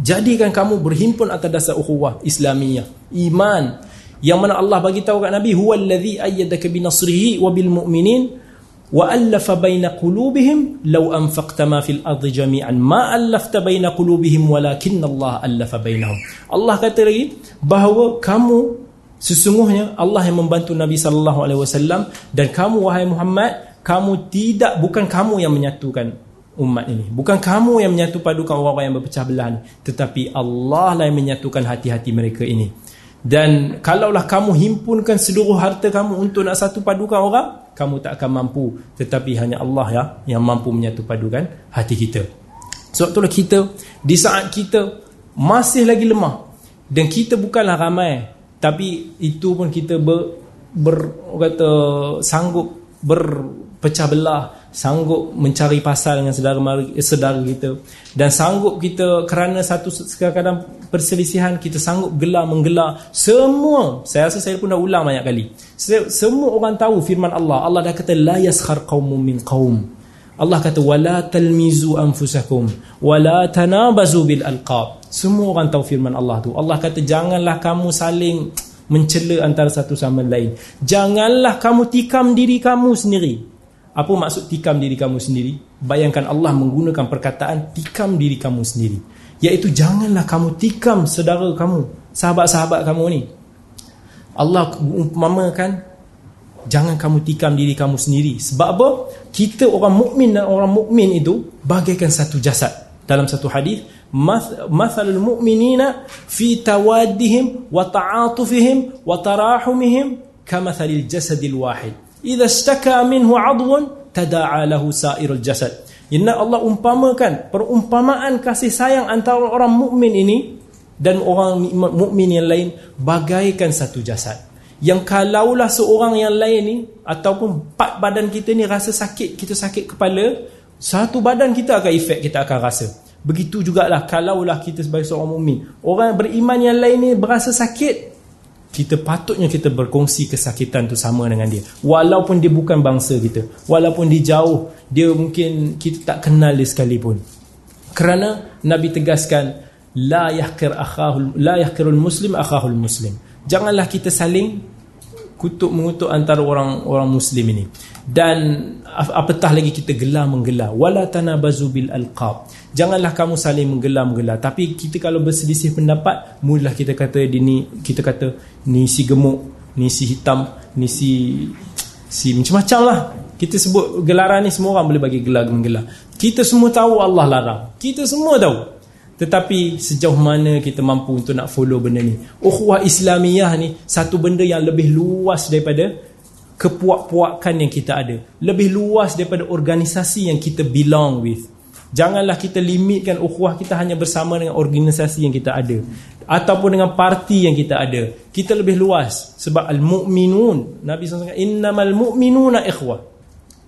Jadikan kamu berhimpun atas dasar ukhuwah Islamiyah, iman yang mana Allah bagi tahu kat Nabi huwallazi ayyadaka binasrihi wa bil mu'minin wa alafa baina qulubihim law anfaqta ma fil ardi jami'an ma alafta baina qulubihim walakinna Allah alafa bainahum. Allah kata lagi bahawa kamu Sesungguhnya Allah yang membantu Nabi sallallahu alaihi wasallam dan kamu wahai Muhammad, kamu tidak bukan kamu yang menyatukan umat ini. Bukan kamu yang menyatu padukan orang-orang yang berpecah belah ini, tetapi Allah lah yang menyatukan hati-hati mereka ini. Dan kalaulah kamu himpunkan seluruh harta kamu untuk nak satu padukan orang, kamu tak akan mampu, tetapi hanya Allah ya yang mampu menyatu padukan hati kita. Sebab itulah kita di saat kita masih lagi lemah dan kita bukanlah ramai tapi itu pun kita ber, ber kata sanggup berpecah belah sanggup mencari pasal dengan saudara mari, eh, saudara kita. Dan sanggup kita kerana satu kadang-kadang perselisihan kita sanggup gelar menggelar semua. Saya rasa saya pun dah ulang banyak kali. Semua orang tahu firman Allah. Allah dah kata la yaskhar qaumun min qaum Allah kata wala talmizu anfusakum wala tanabazu bil alqab semua orang tahu firman Allah tu. Allah kata janganlah kamu saling mencela antara satu sama lain. Janganlah kamu tikam diri kamu sendiri. Apa maksud tikam diri kamu sendiri? Bayangkan Allah menggunakan perkataan tikam diri kamu sendiri. Iaitu janganlah kamu tikam saudara kamu, sahabat-sahabat kamu ni. Allah umpamakan jangan kamu tikam diri kamu sendiri. Sebab apa? Kita orang mukmin dan orang mukmin itu bagaikan satu jasad dalam satu hadis mathalul mu'minina fi tawaddihim wa ta'atufihim wa tarahumihim kamathalil jasadil wahid idza istaka minhu 'adwun tada'a lahu sa'irul jasad inna Allah umpamakan perumpamaan kasih sayang antara orang mukmin ini dan orang mukmin yang lain bagaikan satu jasad yang kalaulah seorang yang lain ni ataupun empat badan kita ni rasa sakit kita sakit kepala satu badan kita akan efek kita akan rasa. Begitu jugalah kalaulah kita sebagai seorang mukmin. Orang beriman yang lain ni berasa sakit kita patutnya kita berkongsi kesakitan tu sama dengan dia. Walaupun dia bukan bangsa kita walaupun dia jauh dia mungkin kita tak kenal dia sekalipun. Kerana nabi tegaskan la yahqir akhahu la yahqirul muslim akhahul muslim. Janganlah kita saling kutuk mengutuk antara orang orang muslim ini. Dan apatah lagi kita gelar menggelar wala tanabazu bil alqab. Janganlah kamu saling menggelar menggelar tapi kita kalau berselisih pendapat mulalah kita kata ni kita kata ni si gemuk ni si hitam ni si si macam-macam lah kita sebut gelaran ni semua orang boleh bagi gelar menggelar kita semua tahu Allah larang. Kita semua tahu tetapi sejauh mana kita mampu untuk nak follow benda ni? Ukhuwah Islamiyah ni Satu benda yang lebih luas daripada Kepuak-puakan yang kita ada. Lebih luas daripada organisasi yang kita belong with. Janganlah kita limitkan ukhuwah kita hanya bersama dengan organisasi yang kita ada. Ataupun dengan parti yang kita ada. Kita lebih luas Sebab al-mu'minun. Nabi SAW kata Innamal mu'minuna ikhwah.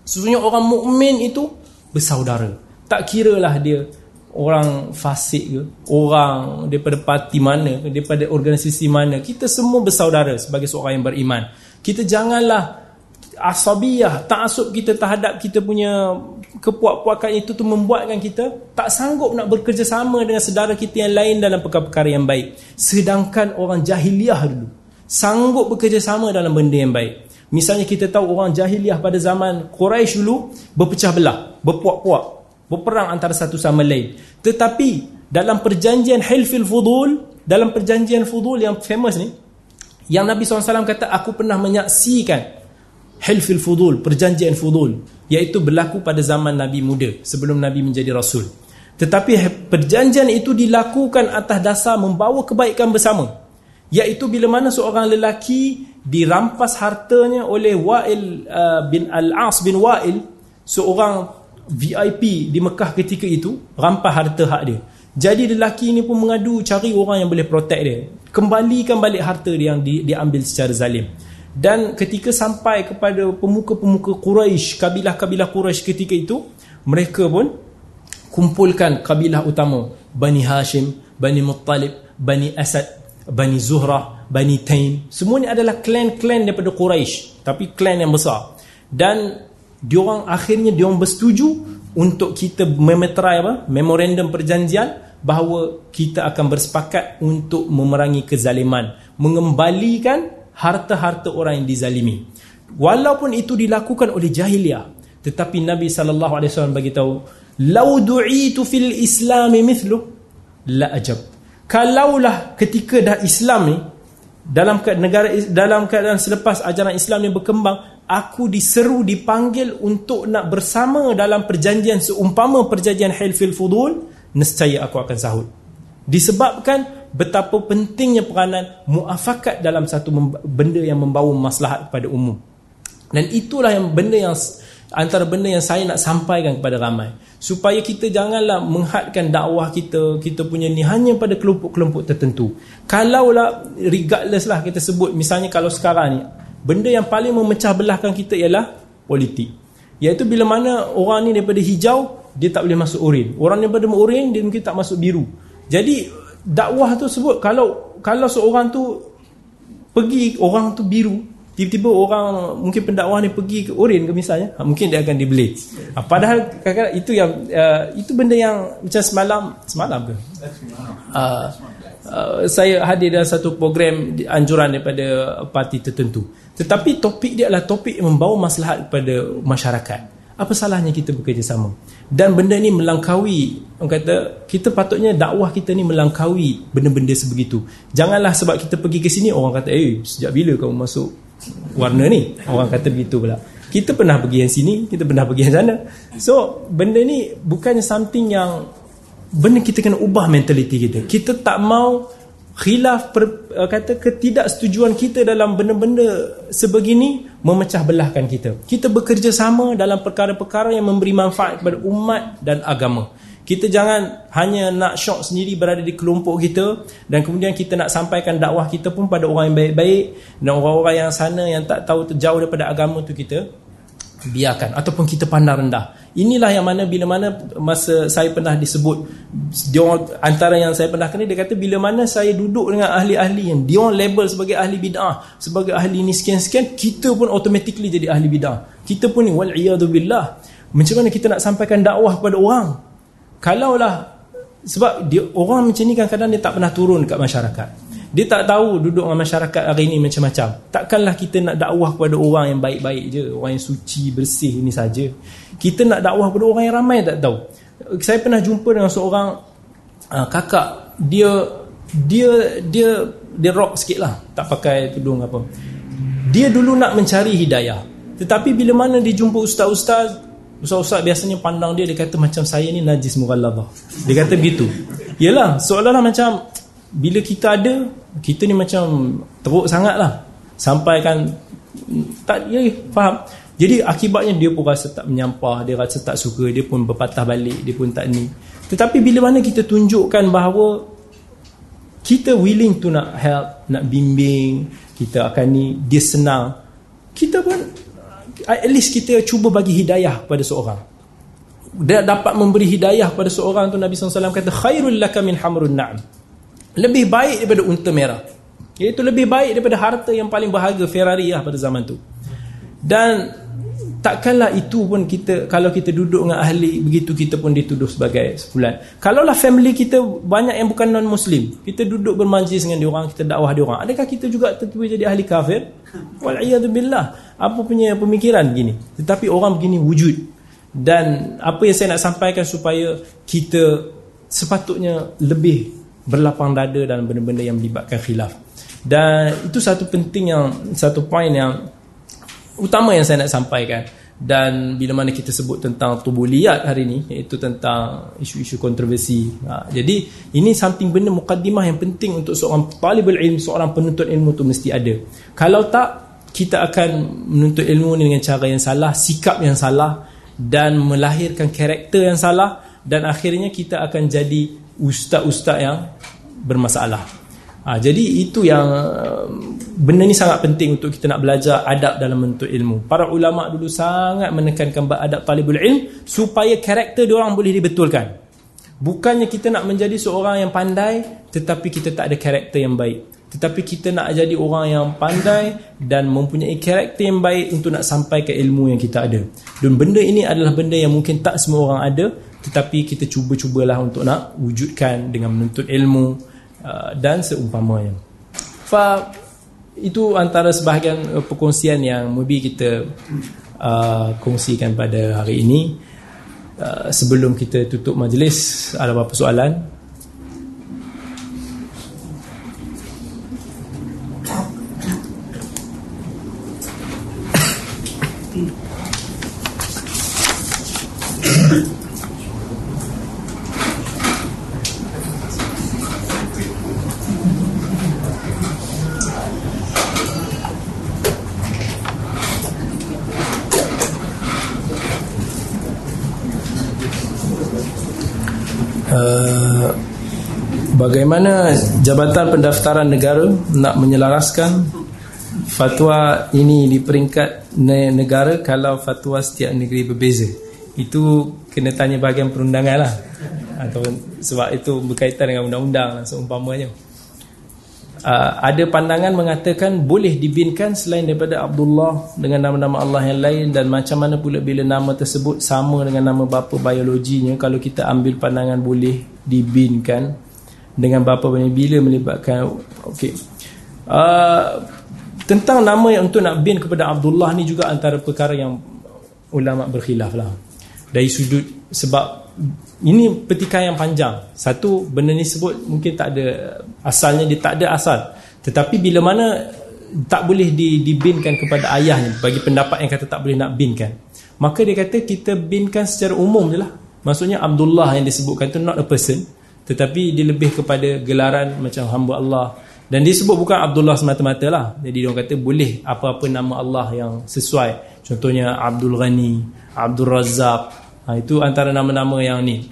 Sesungguhnya orang mukmin itu Bersaudara. Tak kira lah dia orang fasik ke orang daripada parti mana daripada organisasi mana kita semua bersaudara sebagai seorang yang beriman. Kita janganlah asabiyah taksub kita terhadap kita punya kepuak-puakan itu tu membuatkan kita tak sanggup nak bekerjasama dengan saudara kita yang lain dalam perkara-perkara yang baik. Sedangkan orang jahiliah dulu sanggup bekerjasama dalam benda yang baik. Misalnya kita tahu orang jahiliah pada zaman Quraisy dulu berpecah belah berpuak-puak berperang antara satu sama lain. Tetapi dalam perjanjian Hilfil Fudul dalam perjanjian Fudul yang famous ni yang Nabi SAW kata aku pernah menyaksikan Hilfil Fudul perjanjian Fudul iaitu berlaku pada zaman Nabi muda sebelum Nabi menjadi Rasul. Tetapi perjanjian itu dilakukan atas dasar membawa kebaikan bersama. Iaitu bila mana seorang lelaki dirampas hartanya oleh Wa'il uh, bin Al-As bin Wa'il seorang VIP di Mekah ketika itu rampas harta hak dia. Jadi lelaki ini pun mengadu cari orang yang boleh protect dia. Kembalikan balik harta dia yang di, diambil secara zalim. Dan ketika sampai kepada pemuka-pemuka Quraisy kabilah-kabilah Quraisy ketika itu mereka pun kumpulkan kabilah utama. Bani Hashim Bani Muttalib Bani Asad Bani Zuhrah Bani Taim. Semua ini adalah klan-klan daripada Quraisy tapi klan yang besar. Dan diorang akhirnya diorang bersetuju untuk kita memeterai apa? Memorandum perjanjian bahawa kita akan bersepakat untuk memerangi kezaliman. Mengembalikan harta-harta orang yang dizalimi. Walaupun itu dilakukan oleh jahiliah tetapi Nabi wasallam bagi tahu law du'itu fil islam mithlu la ajab. Kalaulah ketika dah Islam ni dalam negara dalam keadaan selepas ajaran Islam ni berkembang aku diseru dipanggil untuk nak bersama dalam perjanjian seumpama perjanjian Hilfil Fudul nescaya aku akan sahut. Disebabkan betapa pentingnya peranan muafakat dalam satu benda yang membawa maslahat kepada umum. Dan itulah yang benda yang antara benda yang saya nak sampaikan kepada ramai. Supaya kita janganlah menghadkan dakwah kita kita punya ni hanya pada kelompok-kelompok tertentu. Kalaulah regardless lah kita sebut misalnya kalau sekarang ni benda yang paling memecah belahkan kita ialah politik. Iaitu bila mana orang ni daripada hijau dia tak boleh masuk oren orang daripada oren dia mungkin tak masuk biru. Jadi dakwah tu sebut kalau kalau seorang tu pergi orang tu biru tiba-tiba orang mungkin pendakwah ni pergi ke oren ke misalnya ha, mungkin dia akan dibeli. Ha, padahal kadang-kadang itu yang uh, itu benda yang macam semalam semalam ke? Uh, uh, saya hadir dalam satu program anjuran daripada parti tertentu tetapi topik dia adalah topik membawa maslahat kepada masyarakat. Apa salahnya kita bekerjasama? Dan benda ni melangkaui, orang kata, kita patutnya dakwah kita ni melangkaui benda-benda sebegitu. Janganlah sebab kita pergi ke sini, orang kata, eh, sejak bila kamu masuk warna ni? Orang kata begitu pula. Kita pernah pergi yang sini, kita pernah pergi yang sana. So, benda ni bukannya something yang benda kita kena ubah mentaliti kita. Kita tak mau khilaf per, uh, kata ketidaksetujuan kita dalam benda-benda sebegini memecah belahkan kita. Kita bekerjasama dalam perkara-perkara yang memberi manfaat kepada umat dan agama. Kita jangan hanya nak syok sendiri berada di kelompok kita dan kemudian kita nak sampaikan dakwah kita pun pada orang yang baik-baik dan orang-orang yang sana yang tak tahu jauh daripada agama tu kita biarkan. Ataupun kita pandang rendah. Inilah yang mana bila mana masa saya pernah disebut dia antara yang saya pernah kenal dia kata bila mana saya duduk dengan ahli-ahli yang dia label sebagai ahli bidah, sebagai ahli ni sekian-sekian, kita pun automatically jadi ahli bidah. Kita pun ni wal iyadu billah. Macam mana kita nak sampaikan dakwah kepada orang? kalaulah sebab dia, orang macam ni kadang-kadang dia tak pernah turun dekat masyarakat dia tak tahu duduk dengan masyarakat hari ni macam-macam. Takkanlah kita nak dakwah kepada orang yang baik-baik je orang yang suci, bersih ni saja. kita nak dakwah kepada orang yang ramai tak tahu. Saya pernah jumpa dengan seorang uh, kakak. Dia dia dia dia rock sikit lah tak pakai tudung apa. Dia dulu nak mencari hidayah. Tetapi bila mana dia jumpa ustaz-ustaz Ustaz-ustaz biasanya pandang dia Dia kata macam saya ni najis mughalladhah Dia kata begitu. Yelah seolah-olah macam Bila kita ada Kita ni macam teruk sangat lah Sampai kan Tak ya, faham. Jadi akibatnya dia pun rasa tak menyampah Dia rasa tak suka Dia pun berpatah balik Dia pun tak ni. Tetapi bila mana kita tunjukkan bahawa Kita willing to nak help Nak bimbing Kita akan ni Dia senang Kita pun at least kita cuba bagi hidayah pada seorang. Dia dapat memberi hidayah pada seorang tu Nabi SAW kata khairul laka min hamrun na'am lebih baik daripada unta merah. Iaitu lebih baik daripada harta yang paling berharga Ferrari lah pada zaman tu. Dan takkanlah itu pun kita kalau kita duduk dengan ahli begitu kita pun dituduh sebagai sepulan. Kalaulah family kita banyak yang bukan non muslim kita duduk bermajlis dengan dia orang kita dakwah dia orang adakah kita juga tentu jadi ahli kafir? Wal billah apa punya pemikiran begini? Tetapi orang begini wujud. Dan apa yang saya nak sampaikan supaya kita sepatutnya lebih berlapang dada dalam benda-benda yang melibatkan khilaf. Dan itu satu penting yang satu poin yang utama yang saya nak sampaikan. Dan bila mana kita sebut tentang tubuliat hari ini iaitu tentang isu-isu kontroversi. Ha, jadi ini something benda mukaddimah yang penting untuk seorang talibul ilm seorang penuntut ilmu tu mesti ada. Kalau tak kita akan menuntut ilmu ni dengan cara yang salah sikap yang salah dan melahirkan karakter yang salah dan akhirnya kita akan jadi ustaz-ustaz yang bermasalah Ha, jadi itu yang benda ni sangat penting untuk kita nak belajar adab dalam bentuk ilmu. Para ulama dulu sangat menekankan adab talibul ilm supaya karakter dia orang boleh dibetulkan. Bukannya kita nak menjadi seorang yang pandai tetapi kita tak ada karakter yang baik. Tetapi kita nak jadi orang yang pandai dan mempunyai karakter yang baik untuk nak sampai ke ilmu yang kita ada. Dan benda ini adalah benda yang mungkin tak semua orang ada tetapi kita cuba-cubalah untuk nak wujudkan dengan menuntut ilmu Uh, dan seumpamanya. Fa itu antara sebahagian uh, perkongsian yang maybe kita uh, kongsikan pada hari ini. Uh, sebelum kita tutup majlis, ada apa soalan? Jabatan Pendaftaran Negara nak menyelaraskan fatwa ini di peringkat negara kalau fatwa setiap negeri berbeza. Itu kena tanya bahagian perundangan lah. Atau sebab itu berkaitan dengan undang-undang seumpamanya. Uh, ada pandangan mengatakan boleh dibinkan selain daripada Abdullah dengan nama-nama Allah yang lain dan macam mana pula bila nama tersebut sama dengan nama bapa biologinya. Kalau kita ambil pandangan boleh dibinkan dengan bapa bila melibatkan okey. Uh, tentang nama yang untuk nak bin kepada Abdullah ni juga antara perkara yang ulama berkhilaf lah. Dari sudut sebab ini petikai yang panjang. Satu benda ni sebut mungkin tak ada asalnya dia tak ada asal. Tetapi bila mana tak boleh di, dibinkan kepada ayahnya bagi pendapat yang kata tak boleh nak binkan maka dia kata kita binkan secara umum je lah. Maksudnya Abdullah yang disebutkan tu not a person tetapi dia lebih kepada gelaran macam hamba Allah. Dan disebut bukan Abdullah semata-mata lah. Jadi dia kata boleh apa-apa nama Allah yang sesuai. Contohnya Abdul Ghani Abdul Razak ha, itu antara nama-nama yang ni.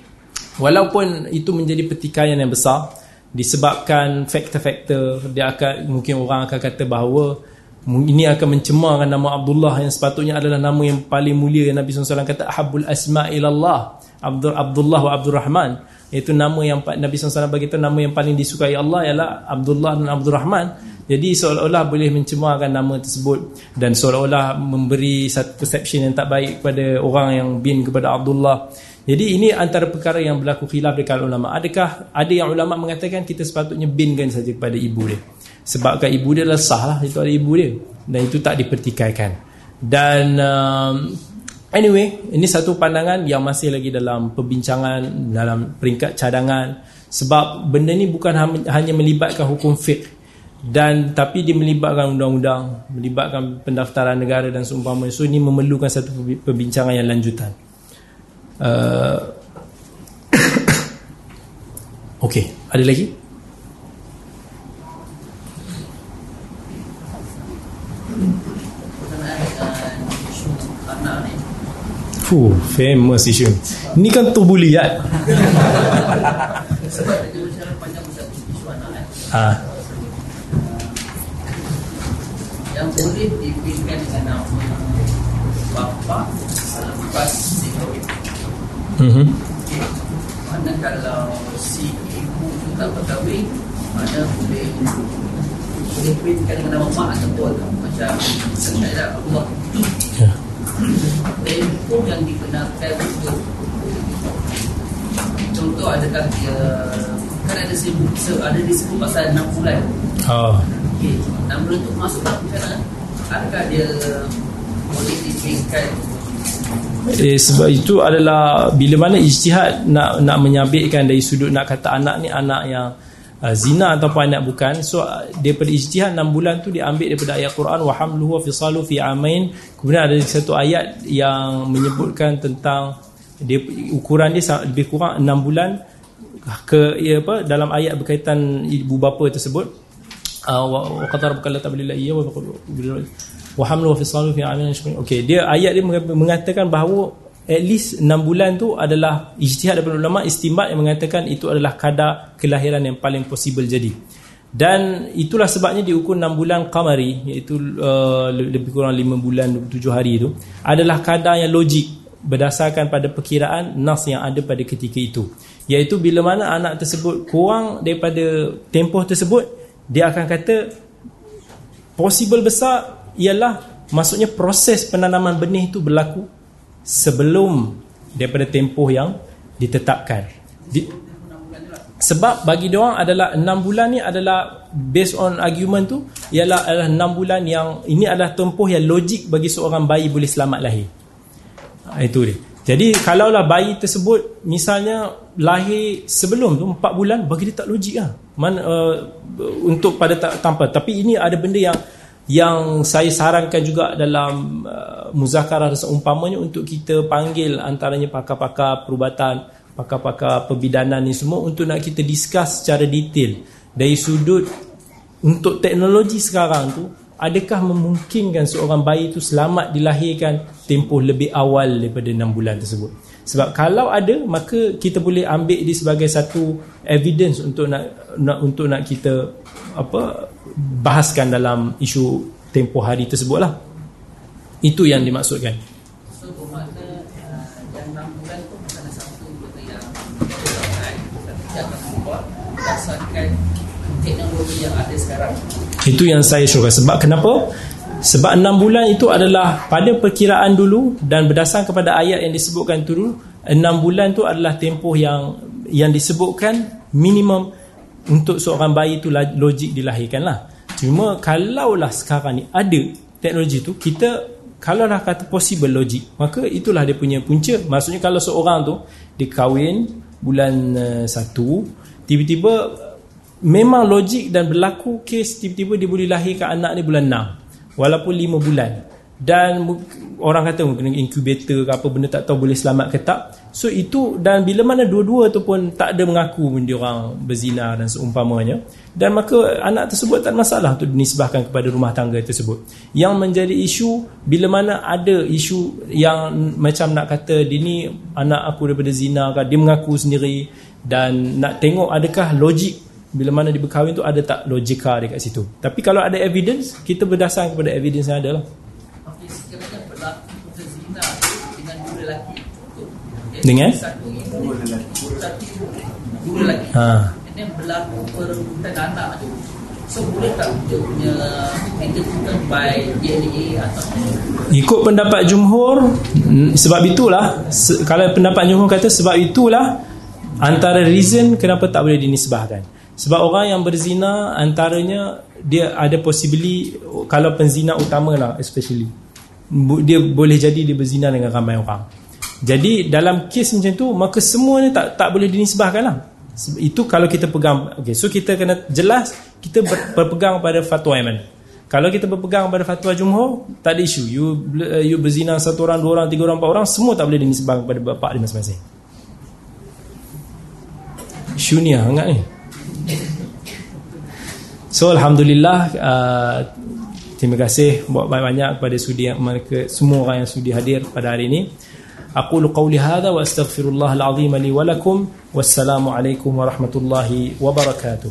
Walaupun itu menjadi pertikaian yang besar disebabkan faktor-faktor dia akan mungkin orang akan kata bahawa ini akan mencemarkan nama Abdullah yang sepatutnya adalah nama yang paling mulia. Yang Nabi SAW kata ahabul asma ilallah Abdul Abdullah wa Abdul Rahman iaitu nama yang Nabi SAW bagi tahu nama yang paling disukai Allah ialah Abdullah dan Abdul Rahman jadi seolah-olah boleh mencemarkan nama tersebut dan seolah-olah memberi satu perception yang tak baik kepada orang yang bin kepada Abdullah. Jadi ini antara perkara yang berlaku khilaf kalangan ulama. Adakah ada yang ulama mengatakan kita sepatutnya binkan saja kepada ibu dia? Sebabkan ibu dia adalah sah lah itu ada ibu dia. Dan itu tak dipertikaikan. Dan um, Anyway, ini satu pandangan yang masih lagi dalam perbincangan dalam peringkat cadangan sebab benda ni bukan hanya melibatkan hukum fiqh dan tapi dia melibatkan undang-undang, melibatkan pendaftaran negara dan seumpamanya. So ini memerlukan satu perbincangan yang lanjutan. Uh, Okey, ada lagi? Fuh, famous isu. Ni kan turbuliat. Sebab. Ha. Yang boleh dipilihkan dengan nama bapa selepas si kahwin. Mhm. Mana kalau si ibu tak berkahwin, mana boleh boleh pilihkan dengan nama mak ataupun macam saya Allah. Ya. Tempoh yang dibenarkan untuk contoh adakah dia kan ada sebut ada disebut pasal 6 bulan. Oh. okey 6 bulan untuk masuk tak macam mana adakah dia boleh diberikan Eh, sebab itu adalah bila mana ijtihad nak nak menyabitkan dari sudut nak kata anak ni anak yang uh, zina ataupun anak bukan. So uh, daripada ijtihad 6 bulan tu diambil daripada ayat Quran wa hamluhu fisalu fi amain. Kemudian ada satu ayat yang menyebutkan tentang dia ukuran dia lebih kurang 6 bulan ke ya apa dalam ayat berkaitan ibu bapa tersebut. Uh, wa qadar bukalla tablila iya wa wa hamlu wa fisalu fi amin okey dia ayat dia mengatakan bahawa at least 6 bulan tu adalah ijtihad daripada ulama istimbat yang mengatakan itu adalah kadar kelahiran yang paling possible jadi. Dan itulah sebabnya diukur 6 bulan qamari iaitu uh, lebih kurang 5 bulan 27 hari itu adalah kadar yang logik berdasarkan pada perkiraan nas yang ada pada ketika itu. Iaitu bila mana anak tersebut kurang daripada tempoh tersebut dia akan kata possible besar ialah maksudnya proses penanaman benih itu berlaku sebelum daripada tempoh yang ditetapkan. Di, sebab bagi dia orang adalah 6 bulan ni adalah based on argument tu ialah adalah 6 bulan yang ini adalah tempoh yang logik bagi seorang bayi boleh selamat lahir. Ha, itu dia. Jadi kalaulah bayi tersebut misalnya lahir sebelum tu 4 bulan bagi dia tak logik lah. Man, uh, untuk pada tanpa tapi ini ada benda yang yang saya sarankan juga dalam uh, muzakarah seumpamanya untuk kita panggil antaranya pakar-pakar perubatan, pakar-pakar perbidanan ni semua untuk nak kita discuss secara detail dari sudut untuk teknologi sekarang tu adakah memungkinkan seorang bayi itu selamat dilahirkan tempoh lebih awal daripada 6 bulan tersebut? Sebab kalau ada maka kita boleh ambil dia sebagai satu evidence untuk nak, nak untuk nak kita apa bahaskan dalam isu tempoh hari tersebut lah. Itu yang dimaksudkan. So bermakna uh, yang 6 bulan tu bukan satu benda yang ditetapkan tapi dia akan membuat berdasarkan teknologi yang ada sekarang? Itu yang saya syurga. Sebab kenapa? Sebab 6 bulan itu adalah pada perkiraan dulu dan berdasarkan kepada ayat yang disebutkan tu dulu 6 bulan tu adalah tempoh yang yang disebutkan minimum untuk seorang bayi itu logik dilahirkan lah cuma kalaulah sekarang ni ada teknologi tu kita kalau lah kata possible logik maka itulah dia punya punca. Maksudnya kalau seorang tu dia kahwin bulan uh, satu tiba-tiba memang logik dan berlaku kes tiba-tiba dia boleh lahirkan anak ni bulan 6 walaupun 5 bulan. Dan orang kata kena incubator ke apa benda tak tahu boleh selamat ke tak so itu dan bila mana dua-dua tu pun tak ada mengaku pun dia orang berzina dan seumpamanya dan maka anak tersebut tak masalah untuk dinisbahkan kepada rumah tangga tersebut. Yang menjadi isu bila mana ada isu yang macam nak kata dia ni anak aku daripada zina ke dia mengaku sendiri dan nak tengok adakah logik bila mana dia berkahwin tu ada tak logika dekat situ. Tapi kalau ada evidence kita berdasarkan kepada evidence yang ada lah. Okey, sekiranya berlaku berzina dengan dua lelaki. Okay, Dengan? Dua lelaki. Ha. Then berlaku perebutan anak tu. So boleh tak dia punya by DNA atau Ikut pendapat jumhur Sebab itulah se, Kalau pendapat jumhur kata Sebab itulah Antara reason Kenapa tak boleh dinisbahkan Sebab orang yang berzina Antaranya Dia ada possibly Kalau penzina utama lah Especially Dia boleh jadi Dia berzina dengan ramai orang Jadi dalam kes macam tu Maka semuanya tak tak boleh dinisbahkan lah Itu kalau kita pegang okay, So kita kena jelas Kita ber, berpegang pada fatwa mana kalau kita berpegang pada fatwa jumhur, tak ada isu. You uh, you berzina satu orang, dua orang, tiga orang, empat orang, semua tak boleh dinisbahkan kepada bapak dia masing-masing. Isu ni hangat ni. So Alhamdulillah uh, Terima kasih banyak-banyak kepada sudi mereka semua orang yang sudi hadir pada hari ini. أقول قولي هذا وأستغفر الله العظيم لي ولكم والسلام عليكم ورحمة الله وبركاته.